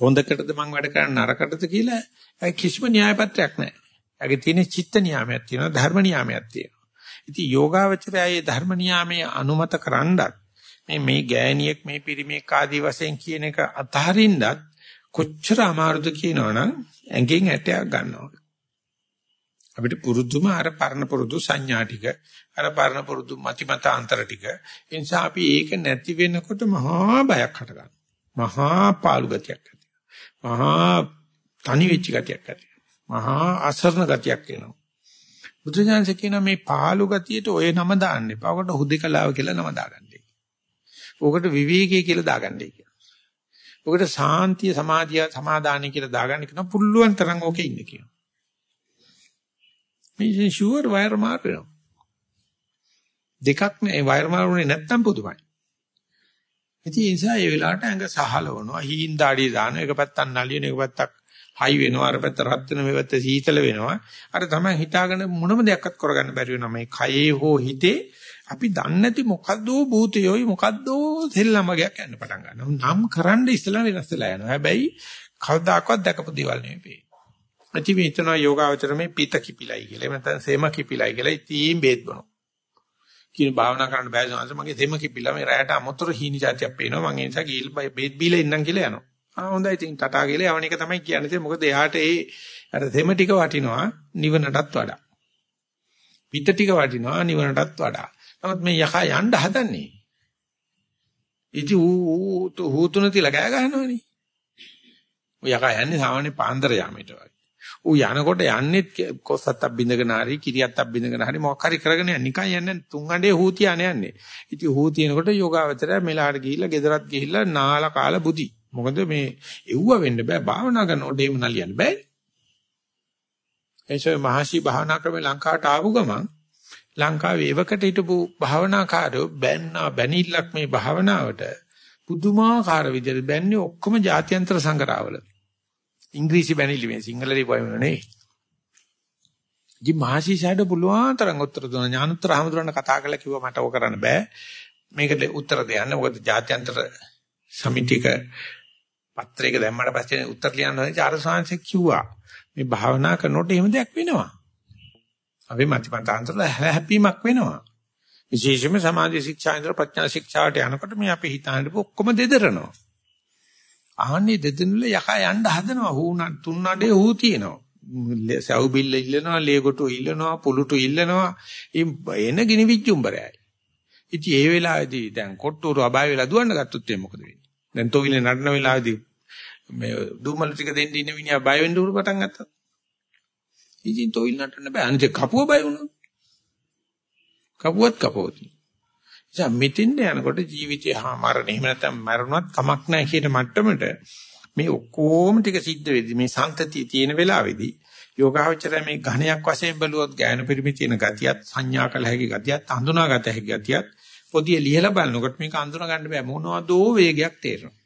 හොඳකටද මම වැඩ කරන්නේ නරකටද කියලා කිසිම න්‍යාය පත්‍රයක් නැහැ. ඒකේ තියෙන චිත්ත නියාමයක් තියෙනවා ධර්ම නියාමයක් තියෙනවා. ඉතින් යෝගාවචරයයේ ධර්ම නියාමයේ අනුමත කරන්නත් මේ මේ ගෑණියෙක් මේ පිරිමියෙක් ආදී වශයෙන් කියන එක අතහරින්නත් කොච්චර අමාරුද කියනවනම් ඇඟෙන් ඇටයක් ගන්නවා. අපිට පුරුදුම අර පරණ පුරුදු සංඥා ටික අර පරණ පුරුදු මතිමතාන්තර ටික ඒ නිසා අපි ඒක නැති වෙනකොට මහා බයක් හට ගන්නවා මහා පාළු ගතියක් ඇති මහා තනි වෙච්ච ගතියක් ඇති මහා අසරණ ගතියක් එනවා බුදුසසුන කියන මේ පාළු ගතියට ඔය නම දාන්න එපා. ඔකට හුදේකලාව කියලා නම දාගන්නයි. ඔකට විවේකී කියලා දාගන්නයි කියලා. ඔකට සාන්තිය සමාධිය සමාදානයි කියලා දාගන්න කියන පුළුවන් තරම් ඕකේ ඉන්න කියනවා. මේ ෂුවර් වයර් මාරු වෙනවා. දෙකක් නේ වයර් මාරුනේ නැත්තම් පුදුමයි. ඉතින් ඒ නිසා ඒ වෙලාවට ඇඟ සහලවනවා. හීන් දාඩිය දාන එක පැත්තක් නලියන එක පැත්තක් හයි වෙනවා. අර පැත්ත රත් වෙන මේ පැත්ත සීතල වෙනවා. අර තමයි හිතාගෙන මොනම දෙයක්වත් කරගන්න බැරි වෙනවා. මේ කයේ හෝ හිතේ අපි දන්නේ නැති මොකද්දෝ භූතයෝයි මොකද්දෝ සෙල්ලමගයක් යන්න පටන් ගන්නවා. නම් කරන්න ඉස්සලා වෙනස් වෙලා යනවා. හැබැයි කවදාකවත් දැකපු දේවල් නෙවෙයි. ඇති මේ හිතනවා යෝගාවචර මේ පිත කිපිලයි කියලා. එහෙම නැත්නම් සේම කිපිලයි කියලා ඉතින් බේත් බොනවා. කියන භාවනා කරන්න බෑ සංස මගේ සේම කිපිලා මේ රැයට අමතර හීනි જાතියක් පේනවා. මම ඒ නිසා ගිහිල්ලා බේත් බීලා ඉන්නම් කියලා යනවා. ආ හොඳයි ඉතින් ටටා කියලා යවන එක තමයි කියන්නේ. මොකද එයාට ඒ අර සේම ටික වටිනවා නිවනටත් වඩා. පිට ටික වටිනවා නිවනටත් වඩා. නමුත් මේ යකා යන්න හදන්නේ. ඉති ඌ ඌ තුන තියලා ගෑ ගන්නවනේ. ඔය යකා යන්නේ සාමාන්‍ය පාන්දර යාමයට වගේ. ඌ යනකොට යන්නේ කොස්සත්තක් බින්දගෙන හරි කිරියත්තක් බින්දගෙන හරි මොකක් හරි කරගෙන යන්නේ නිකන් යන්නේ තුන් අඬේ හූතියන යන්නේ. ඉතින් හූතියනකොට යෝගාවචරය මෙලාට ගිහිල්ලා ගෙදරත් ගිහිල්ලා නාලා කාලා බුදි. මොකද මේ එව්ව වෙන්න බෑ භාවනා කරනකොට එහෙම නලියන්න බෑ. එයිසෝ මහසි භාවනා ක්‍රමේ ලංකාවට ආපු ගමන් ලංකාවේ එවකට හිටපු භාවනාකාරයෝ බැන්නා බැනිල්ලක් මේ භාවනාවට පුදුමාකාර විදිහට බැන්නේ ඔක්කොම ජාත්‍යන්තර සංගරාවල. ඉංග්‍රීසි බැනිලි මේ සිංහල ලිපුවම නෙවෙයි. ඉතින් මහසිසාරට පුළුවන් තරම් උත්තර දුන්න ඥානෝත්තර හැමදෙරණ කතා කරලා කිව්වා මට ඕක කරන්න බෑ. මේකට උත්තර දෙන්න. මොකද ජාත්‍යන්තර සමිතියක පත්‍රයක දැම්මට පස්සේ උත්තර ලියන්න හොඳයි ආරසාංශ කිව්වා. මේ භාවනා කරනකොට එහෙම දෙයක් වෙනවා. අපි මතිමතාන්තර හැපීමක් වෙනවා. විශේෂයෙන්ම සමාධි ශික්ෂා ඉදලා ප්‍රඥා ශික්ෂාට යනකොට මේ අපි හිතන්නේ ඔක්කොම දෙදරනවා. අහන්නේ දෙදෙනුල යකා යන්න හදනවා හුණන් තුන්නඩේ හූ තියෙනවා. සව් බිල්ල ඉල්ලනවා, ලේගොටු ඉල්ලනවා, පුලුටු ඉල්ලනවා. එන ගිනි විජ්ජුම්බරයයි. ඉතින් ඒ වෙලාවේදී දැන් කොට්ටුරු අබාය වෙලා දුවන්න ගත්තොත් එන්නේ මොකද වෙන්නේ? දැන් තෝවිලේ නඩන වෙලාවේදී මේ දුමල ටික දෙන්න ඉන්න විනියා බය වෙන්න උරු පටන් ගත්තා. ඉතින් තෝවිල් නටන්න බෑ. අනිත් කපුව බය වුණා. කපුවත් කපෝති. එනිසා මෙතෙන්ට යනකොට ජීවිතය හා මරණ එහෙම නැත්නම් මරණවත් කමක් නැහැ කියන මට්ටමට මේ ඔක්කොම ටික සිද්ධ වෙද්දි මේ සංතතිය තියෙන වෙලාවේදී යෝගාවචරය මේ ඝණයක් වශයෙන් බැලුවොත් ඥාන පරිමි තියෙන ගතියත් සංඥා කළ හැකි ගතියත් හඳුනාගත හැකි ගතියත් පොදිය ලියලා බලනකොට මේක හඳුනා ගන්න බෑ මොනවදෝ වේගයක් තේරෙනවා.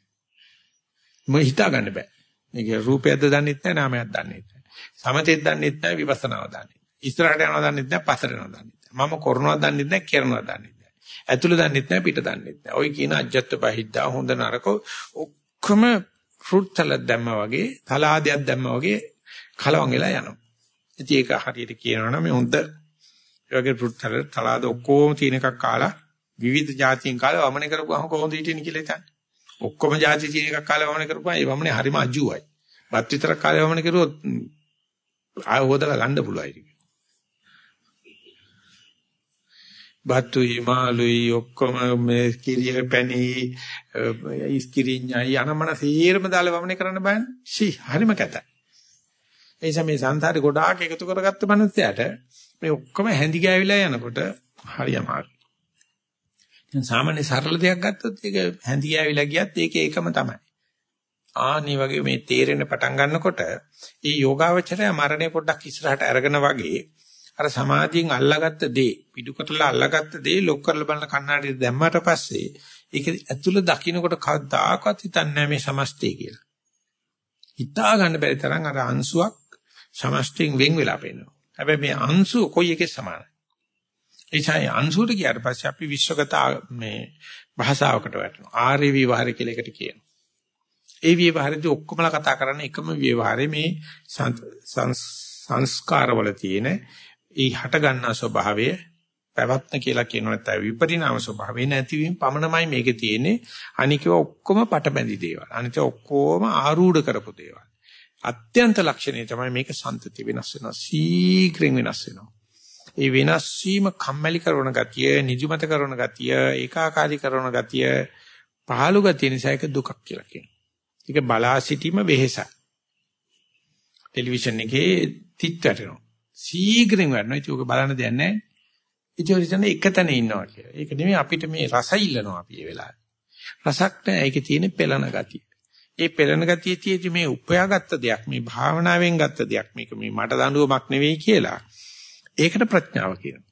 මොකද හිතා ගන්න බෑ. මේක රූපයක්ද දන්නෙත් නැහැ නාමයක් දන්නෙත් නැහැ. සමතෙත් දන්නෙත් නැහැ විපස්සනාව දන්නෙත්. ඉස්සරහට යනවා දන්නෙත් නැහැ පස්සට යනවා දන්නෙත් නැහැ. මම කරනවා දන්නෙත් නැහැ කරනවා දන්නෙත් නැහැ. ඇතුළ දන්නෙත් නැහැ පිට දන්නෙත් නැහැ. ওই කියන අජත්ත බහිද්දා හොඳ නරක ඔක්කොම ෆෘට් තල දැම්මා වගේ, තලාදයක් දැම්මා වගේ කලවම් වෙලා යනවා. ඉතින් ඒක හරියට කියනවනම් මේ හොඳ ඒ වගේ ෆෘට් තල තලාද ඔක්කොම තියෙන එකක් කාලා විවිධ જાතියන් කාලා වමනේ කරපුවාම කොහොමද හිටින්නේ කියලා හිතන්න. ඔක්කොම જાති තියෙන එකක් කාලා වමනේ කරපුවා ඒ වමනේ හරිම අජුවයි. බත් විතරක් කාලා වමනේ කරුවොත් ආය හොදලා ගන්න පුළුවන් ඒක. බත්තුයි මාළුයි ඔක්කොම මේ කිරිය පැණි ඉස්කිරිඤ්ඤයි අනමන සීරම දාලා වමනේ කරන්න බෑනේ. සි හරිම කැතයි. ඒ නිසා මේ සංසාරේ ගොඩාක් එකතු කරගත්ත මනුස්සයාට මේ ඔක්කොම හැඳි ගෑවිලා යනකොට හරි අමාරුයි. දැන් සාමාන්‍ය සරල දෙයක් ගත්තොත් ඒක හැඳි ගෑවිලා ගියත් ඒක ඒකම තමයි. ආනි වගේ මේ තේරෙන පටන් ගන්නකොට මේ යෝගාවචරය මරණය පොඩ්ඩක් ඉස්සරහට අරගෙන වගේ අර සමාධියෙන් අල්ලාගත්ත දේ පිටුකටලා අල්ලාගත්ත දේ ලොක් කරලා බලන කණ්ණාඩියට දැම්මට පස්සේ ඒක ඇතුළ දකින්නකොට කවදාකවත් හිතන්නේ මේ සමස්තය කියලා. හිතා ගන්න බැරි තරම් අර අංශුවක් සමස්තයෙන් වෙන් වෙලා පේනවා. හැබැයි මේ අංශු කොයි එකේ සමානයි. එචායි අංශුවට ගියාට පස්සේ අපි විශ්වගත මේ භාෂාවකට වැටෙනවා. ආර්ය විවහාර කියලා එකට කියනවා. ඒ විවහාරදී ඔක්කොමලා කතා කරන්නේ එකම විවහාරේ මේ සංස්කාරවල තියෙන ඒ හට ගන්නා ස්වභාවය පැවැත්ම කියලා කියනවා නැත්නම් විපරිණාම ස්වභාවය නැතිවීම පමණමයි මේකේ තියෙන්නේ. අනිකව ඔක්කොම පටබැඳි දේවල්. අනිත ඔක්කොම ආරූඪ කරපු දේවල්. අත්‍යන්ත ලක්ෂණය තමයි මේක සම්තති වෙනස් වෙනවා. සීක්‍රෙන් වෙනස් වෙනවා. ඒ වෙනස් වීම කම්මැලි කරන ගතිය නිදිමත කරන ගතිය ඒකාකාරී කරන ගතිය පහළු ගතිය නිසා ඒක දුකක් කියලා කියනවා. ඒක බලා සිටීම වෙහෙසයි. ටෙලිවිෂන් එකේ තිත් වැටෙනවා. සීඝ්‍රයෙන් වඩනවා. ඒක ඔක බලන්න දෙයක් නැහැ. ඉතින් ඉතින් එක තැන ඉන්නවා කියලා. ඒක නෙමෙයි අපිට මේ රස ඉල්ලනවා අපි මේ වෙලාවේ. රසක් නැහැ. ඒකේ තියෙන පෙළන ගතිය. ඒ පෙළන ගතිය තියෙදි මේ උපයාගත්ත දෙයක්, මේ භාවනාවෙන් ගත්ත දෙයක්. මේක මේ මට දඬුවමක් නෙවෙයි කියලා. ඒකට ප්‍රඥාව කියනවා.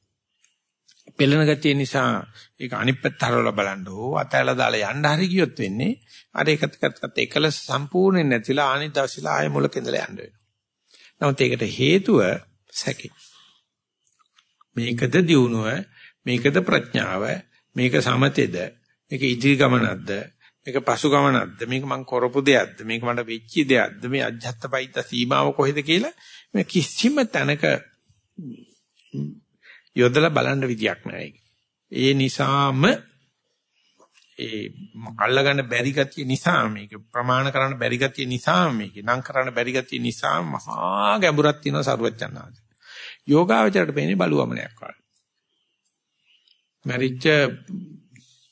පෙළන ගතිය නිසා ඒක අනිත් පැත්ත හරවලා බලන්න ඕ අතැලා දාලා යන්න හරි ගියොත් වෙන්නේ අර එකත් එකත් එකලස් සම්පූර්ණයෙන් නැතිලා අනිත් දවසේලා ආයෙ මුලක ඉඳලා යන්න වෙනවා. නමුත් ඒකට හේතුව සැකේ. මේකද දියුණුව, මේකද ප්‍රඥාව, මේක සමතේද, මේක ඉදිරි ගමනක්ද, මේක පසු ගමනක්ද, මේක මං කරපු දෙයක්ද, මේක මට වෙච්ච දෙයක්ද, මේ අජත්තපයිත සීමාව කොහෙද කියලා මේ කිසිම තැනක යොදලා බලන්න විදියක් නැහැ. ඒ නිසාම ඒ අල්ලගන්න බැරි ගතිය නිසා මේක ප්‍රමාණ කරන්න බැරි ගතිය නිසා මේක නම් කරන්න බැරි ගතිය නිසා මහා ගැඹුරක් තියෙනවා සරුවචනාද. යෝගාවචරයට පේන්නේ බලුවමනයක් වගේ. මරිච්ච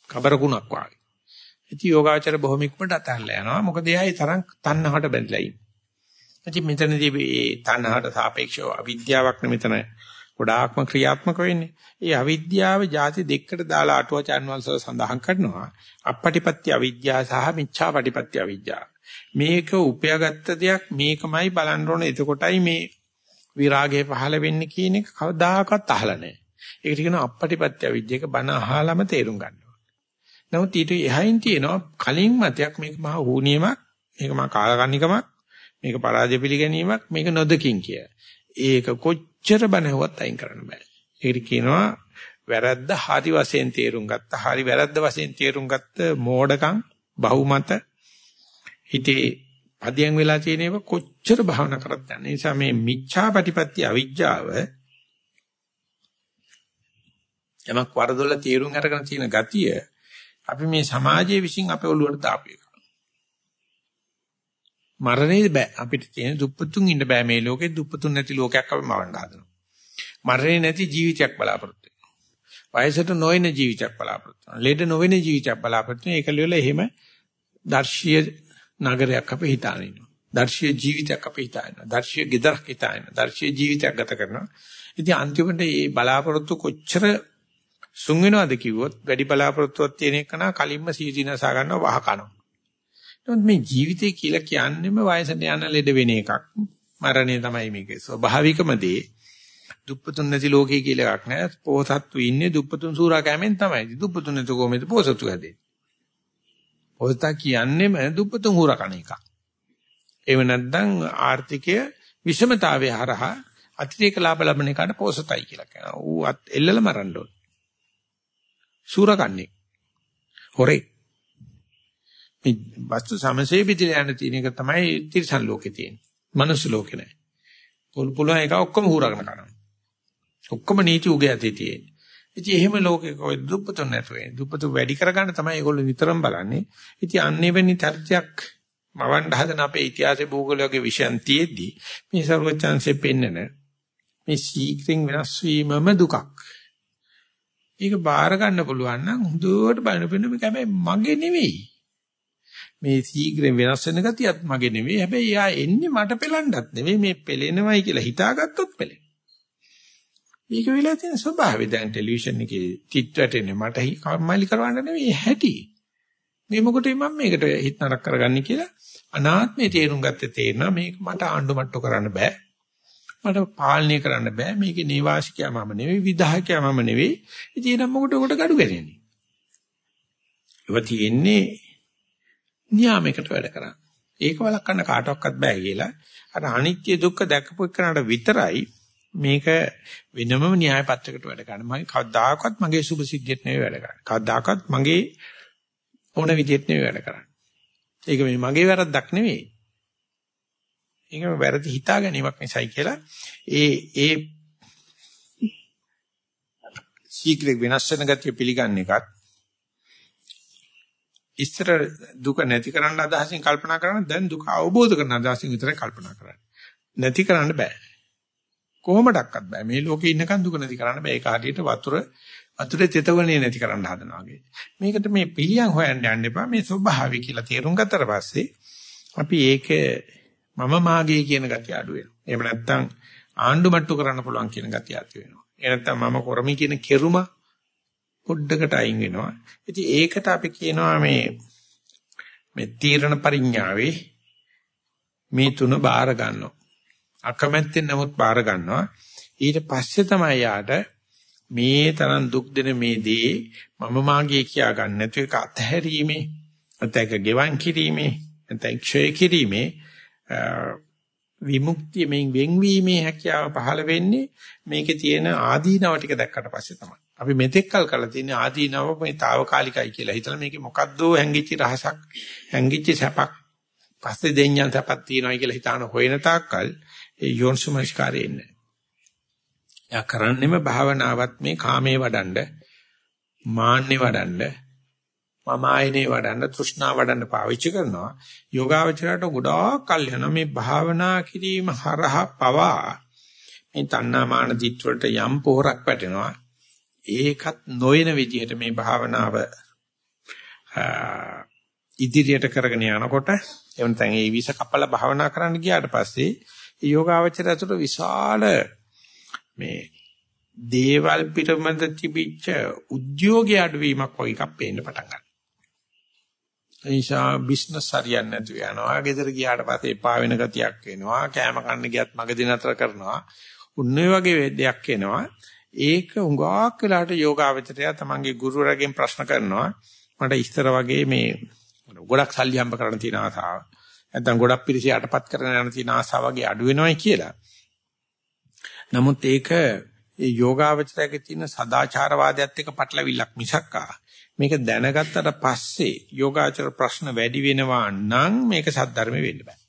කබරකුණක් වගේ. ඉතින් යෝගාවචර බොහොම ඉක්මනට අතහැරලා යනවා. මොකද එයායි තරම් තණ්හාවට බැඳලා ඉන්නේ. ඉතින් මෙතනදී මේ තණ්හාවට සාපේක්ෂව අවිද්‍යාවක් නෙමෙතන ගොඩාක්ම ක්‍රියාත්මක වෙන්නේ. ඒ අවිද්‍යාව ಜಾති දෙකකට දාලා අටුවචාන් වංශව සඳහන් කරනවා. අපපටිපත්‍ය අවිද්‍යාව සහ මිච්ඡාපටිපත්‍ය අවිද්‍යාව. මේක උපයාගත්ත දෙයක් මේකමයි බලන්න ඕනේ. එතකොටයි මේ විරාගය පහළ වෙන්නේ කියන එක කවදාකවත් අහලා නැහැ. ඒකට කියනවා අපපටිපත්‍ය අවිද්‍යාවක බණ අහලාම තේරුම් ගන්නවා. නමුත් ඊට එහයින් තියෙනවා කලින් මතයක් මේක මහා හුනියමක්, මේක මහා කාලකන්නිකමක්, මේක පරාජය පිළිගැනීමක්, මේක නොදකින් කිය. ඒක කොච්චර බණවත් අයින් කරන්න බෑ. ඒකට කියනවා වැරද්ද හරි වශයෙන් තේරුම් ගත්ත, හරි වැරද්ද වශයෙන් තේරුම් ගත්ත මෝඩකම්, බහුමත හිතේ පදියම් වෙලා තියෙන ඒවා කොච්චර භාවනා කරත් යන නිසා මේ මිච්ඡාපටිපත්‍ය අවිජ්ජාව යමක් වරදොල තීරුම් අරගෙන තියෙන ගතිය අපි මේ සමාජයේ විසින් අපේ ඔළුවට දාපු එක. මරණේ බෑ අපිට තියෙන දුප්පතුන් ඉන්න බෑ මේ ලෝකේ දුප්පතුන් නැති ලෝකයක් අපි මවන්න හදනවා. මරණේ නැති ජීවිතයක් බලාපොරොත්තු වෙනවා. වයසට නොයන ජීවිතයක් බලාපොරොත්තු වෙනවා. ලෙඩ නොවන ජීවිතයක් බලාපොරොත්තු වෙනවා. ඒකල වල එහෙම දර්ශීය නගරයක් අපි හිතාන ඉන්නවා. දර්ශීය ජීවිතයක් අපි හිතානවා. දර්ශීය ගෙදරක් හිතානවා. දර්ශීය ජීවිතයක් ගත කරනවා. ඉතින් අන්තිමට මේ බලාපොරොත්තු කොච්චර සුන් වෙනවද කිව්වොත් වැඩි බලාපොරොත්තුවක් තියෙන එක නා කලින්ම සීදීනසා ගන්නවා වහ කනවා. නමුත් මේ ජීවිතය කියලා කියන්නේම වයසට යන ලෙඩ වෙන එකක්. මරණය තමයි මේකේ ස්වභාවිකම දේ. දුප්පතුන් නැති ලෝකේ කියලා එකක් නෑ. පොහසත්තු ඉන්නේ දුප්පතුන් සූරා කැමෙන් තමයි. දුප්පතුන් නැතු කොහොමද පොහසත්තු හැදෙන්නේ? පොහසතා කියන්නේම දුප්පතුන් හුරකණ එක. එහෙම නැත්නම් ආර්ථිකය විෂමතාවයේ හරහා අතිරේක ලාභ ලබන එකට පොසතයි කියලා කියනවා. ඌ එල්ලල මරන්න ඕන. සූරකන්නේ. හොරේ. මේ වස්තු සමසේ පිටිලා යන තියෙන එක තමයි තිරසන් ලෝකේ තියෙන්නේ. මනුස්ස ලෝකේ නෑ. පොළු පොළො එක ඔක්කොම හුරගෙන කරනවා. ඔක්කොම නීති උගේ ඇතේ තියෙන්නේ. ඉතින් එහෙම ලෝකෙක ඔය දුප්පතුන් නැතුවේ. දුප්පතු වැඩි කරගන්න තමයි ඒගොල්ලෝ නිතරම බලන්නේ. ඉතින් අන්නේවෙනි චර්චයක් මවන්න හදන අපේ ඉතිහාසයේ භූගෝලයේ විෂයන් තියෙද්දි මේ සර්වචන්සේ පෙන්නන මේ ශීඝ්‍රයෙන් වෙනස් වීමම දුකක්. ඒක බාර ගන්න පුළුවන් නම් හොඳට බලන්න වෙන මේක හැබැයි මගේ නෙවෙයි. මේ ශීඝ්‍රයෙන් වෙනස් වෙන ගතියත් මගේ නෙවෙයි. හැබැයි යා එන්නේ මට පෙලන්නත් නෙවෙයි මේ පෙලෙනවයි කියලා හිතාගත්තොත් පෙලෙන. මේක වෙලා තියෙන ස්වභාවය දැන් ටෙලිවිෂන් එකේ චිත්‍රයට එන්නේ මට කම්මැලි කරවන්න නෙවෙයි හැටි. මේ මොකටද මම මේකට හිත නරක කරගන්නේ කියලා අනාත්මයේ තේරුම් ගත්තේ තේරෙනවා මේක මට ආණ්ඩු මට්ටු කරන්න බෑ. මට පාලනය කරන්න බෑ. මේකේ නේවාසිකයා මම නෙවෙයි විධායකයා මම නෙවෙයි. ඉතින් එනම් මොකට උකට gadu ගන්නේ. ඒවා තියෙන්නේ නියාමයකට වැඩ කරන්නේ. ඒක වළක්වන්න කාටවත් බෑ කියලා. අර අනිත්‍ය දුක්ඛ දැකපු එකනට විතරයි මේක වෙනම න්‍යාය පත්‍රයකට වැඩ කරන්න. මම කවදාකවත් මගේ සුභ සිද්ධියට නෙවෙයි වැඩ කරන්නේ. කවදාකවත් මගේ ඕන විදියට නෙවෙයි වැඩ කරන්නේ. ඒක මේ මගේ වැරද්දක් නෙවෙයි. ඒක වැරදි හිතා ගැනීමක් නිසායි කියලා ඒ ඒ ශීඝ්‍ර වෙනස් වෙන ගතිය පිළිගන්න එකත් ඉස්සර දුක නැති කරන්න අදහසින් කල්පනා කරන දැන් දුක අවබෝධ කරන අදහසින් විතරයි කල්පනා කරන්නේ. නැති කරන්න බෑ. කොහොමඩක්වත් බෑ. මේ ලෝකේ ඉන්නකන් දුක නැති කරන්න බෑ. ඒක හරියට වතුර වතුරේ තෙතවනේ නැති කරන්න හදනවා වගේ. මේකට මේ පිළියම් හොයන්න යන්න එපා. මේ ස්වභාවය කියලා තේරුම් ගත්තට පස්සේ අපි ඒක මම මාගේ කියන ගතිය අඩු වෙනවා. එහෙම නැත්නම් ආණ්ඩු මට්ටු කරන්න පුළුවන් කියන ගතිය ඇති වෙනවා. ඒ නැත්නම් මම කරමි කියන කෙරුම පොඩ්ඩකට අයින් වෙනවා. ඉතින් ඒකට අපි කියනවා මේ මේ තීරණ පරිඥාවේ මේ තුන බාර ගන්නවා. අකමැත්තෙන් නමුත් බාර ගන්නවා. ඊට පස්සේ තමයි යාට මේ තරම් දුක් දෙන මේ දේ මම මාගේ කියා ගන්න නැතු එක අතහැරීමේ නැත්නම් ගෙවන් කිරීමේ නැත්නම් ක්ෂය කිරීමේ විමුක්තිය මෙන් වෙන්වීමේ හැකියාව පහළ වෙන්නේ මේකේ තියෙන ආදීනව ටික දැක්කට පස්සේ තමයි. අපි මෙතෙක් කල් කරලා තියෙන ආදීනව මේ తాවකාලිකයි කියලා හිතලා මේකේ මොකද්දෝ හැංගිච්ච රහසක් හැංගිච්ච සැපක් පස්සේ දෙඤ්ඤන් සැපක් තියෙනවා කියලා හිතාන හොයන තාක්කල් ඒ යෝන්සුමස්කාරේ ඉන්නේ. යා කරන්නේම භාවනාවත් මේ කාමේ වඩන්ඩ මාන්නේ වඩන්ඩ මම ආයනේ වඩන්න තෘෂ්ණා වඩන්න පාවිච්චි කරනවා. යෝගාවචරයට ගොඩාක් කල් යන මේ භාවනා කිරීම හරහා පවා මේ තණ්හා මාන දිට්ඨ වලට යම් පොහොරක් වැටෙනවා. ඒකත් නොයන විදිහට මේ භාවනාව ඉදිරියට කරගෙන යනකොට එවන තැන් ඒ විස කපල භාවනා කරන්න ගියාට පස්සේ යෝගාවචරය ඇතුළත විශාල මේ දේවල් පිටමද තිබිච්ච උද්‍යෝගය අඩුවීමක් වගේ එකක් පේන්න පටන් ගන්නවා. එනිසා බිස්නස් හරියන්නේ නැතු වෙනවා. ගෙදර ගියාට පස්සේ එපා වෙන ගතියක් එනවා. කෑම කන්න ගියත් මගදී නතර කරනවා. උන්නේ වගේ දෙයක් එනවා. ඒක උඟාක් වෙලාට යෝගාවචරය තමන්ගේ ගුරුවරගෙන් ප්‍රශ්න කරනවා. මට ඉස්තර වගේ මේ ගොඩක් සල්ලි හම්බ කරන්න තියෙන ආසාව. නැත්නම් ගොඩක් පිරිස යටපත් කරගෙන යන තියෙන ආසාව වගේ අඩු වෙනවයි කියලා. නමුත් ඒක ඒ යෝගාවචරයේ තියෙන සදාචාරවාදයත් එක්ක පටලවිල්ලක් මිසක්කා මේක දැනගත්තට පස්සේ යෝගාචර ප්‍රශ්න වැඩි වෙනවා නම් මේක සද්ධර්ම වෙන්න බෑ.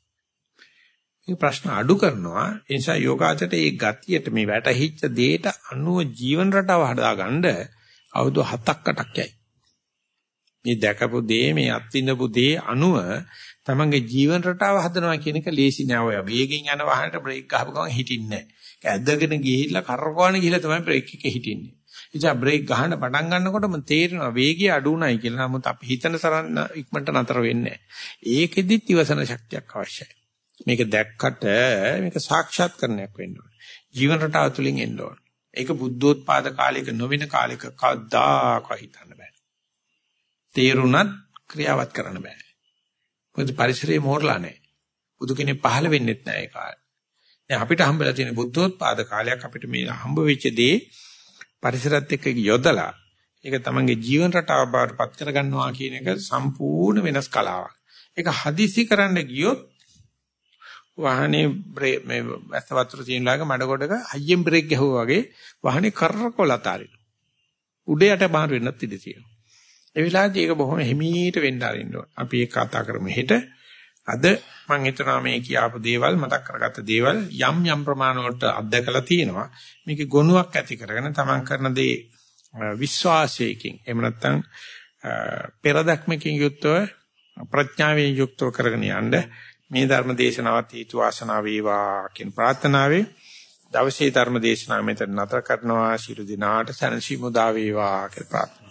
මේ ප්‍රශ්න අඩු කරනවා ඒ නිසා යෝගාචරයට ඒ ගතියට මේ වැටහිච්ච දෙයට අනුව ජීවන රටාව හදාගන්න අවුරුදු 7ක් 8ක් යයි. මේ දැකපු දේ මේ අත්විඳපු දේ අනුව තමන්ගේ ජීවන රටාව හදනවා කියන එක ලේසි නෑ ඔය. වේගෙන් යන වාහනේට බ්‍රේක් ගහපු ගමන් හිටින්නේ නෑ. ඇදගෙන ගිහිල්ලා කරකවන ගිහිල්ලා තමයි බ්‍රේක් එකේ හිටින්නේ. ඉතින් බ්‍රේක් ගහන්න පටන් ගන්නකොටම තේරෙනවා වේගය අඩු උනායි කියලා. නමුත් අපි හිතන තරම් ඉක්මනට නතර වෙන්නේ නැහැ. ඒකෙදිත් ඉවසන ශක්තියක් අවශ්‍යයි. මේක දැක්කට මේක සාක්ෂාත් කරණයක් වෙන්න ඕනේ. ජීවන රටාව තුළින් එන්න ඕනේ. ඒක බුද්ධෝත්පාද කාලයක නොවෙන කාලයක කවදාකවත් හිතන්න බෑ. තේරුණත් ක්‍රියාවත් කරන්න බෑ. මොකද පරිසරයේ මෝරලා නැහැ. බුදු කෙනෙක් පහළ වෙන්නෙත් නැහැ ඒ කාලේ. දැන් අපිට හම්බෙලා තියෙන බුද්ධෝත්පාද කාලයක් අපිට මේ හම්බ වෙච්ච දේ පරිසරත් එක්ක යොදලා ඒක තමන්ගේ ජීවන රටාව බවට පත් කරගන්නවා කියන එක සම්පූර්ණ වෙනස් කලාවක්. ඒක හදිසි කරන්න ගියොත් වාහනේ මේ වැස්ස වතුර තියෙන ලාග මඩ කොටක අයියෙන් බ්‍රේක් ගැහුවා වගේ වාහනේ කරකොල අතාරිනවා. උඩ යට බාහිර වෙන්නත් ඉඩ තියෙනවා. ඒ වෙලාවේදී ඒක බොහොම හිමීට වෙන්න ආරින්න ඕන. අපි ඒක කතා කරමු හෙට. අද මම හිතනවා මේ කියාපු දේවල් මතක් කරගත්ත දේවල් යම් යම් ප්‍රමාණවලට අත්දකලා තියෙනවා. මේකේ ගුණයක් ඇති කරගෙන තමන් කරන දේ විශ්වාසයකින් එහෙම නැත්නම් පෙරදක්මකින් යුක්තව ප්‍රඥාවෙන් යුක්තව කරගෙන යන්න මේ ධර්ම දේශනාවත් හේතු වාසනා වේවා කියන ප්‍රාර්ථනාවෙන් දවසේ ධර්ම දේශනාව මෙතන නතර කරනවා ශිරු දිනාට සනසි මුදා වේවා කියලා ප්‍රාර්ථනා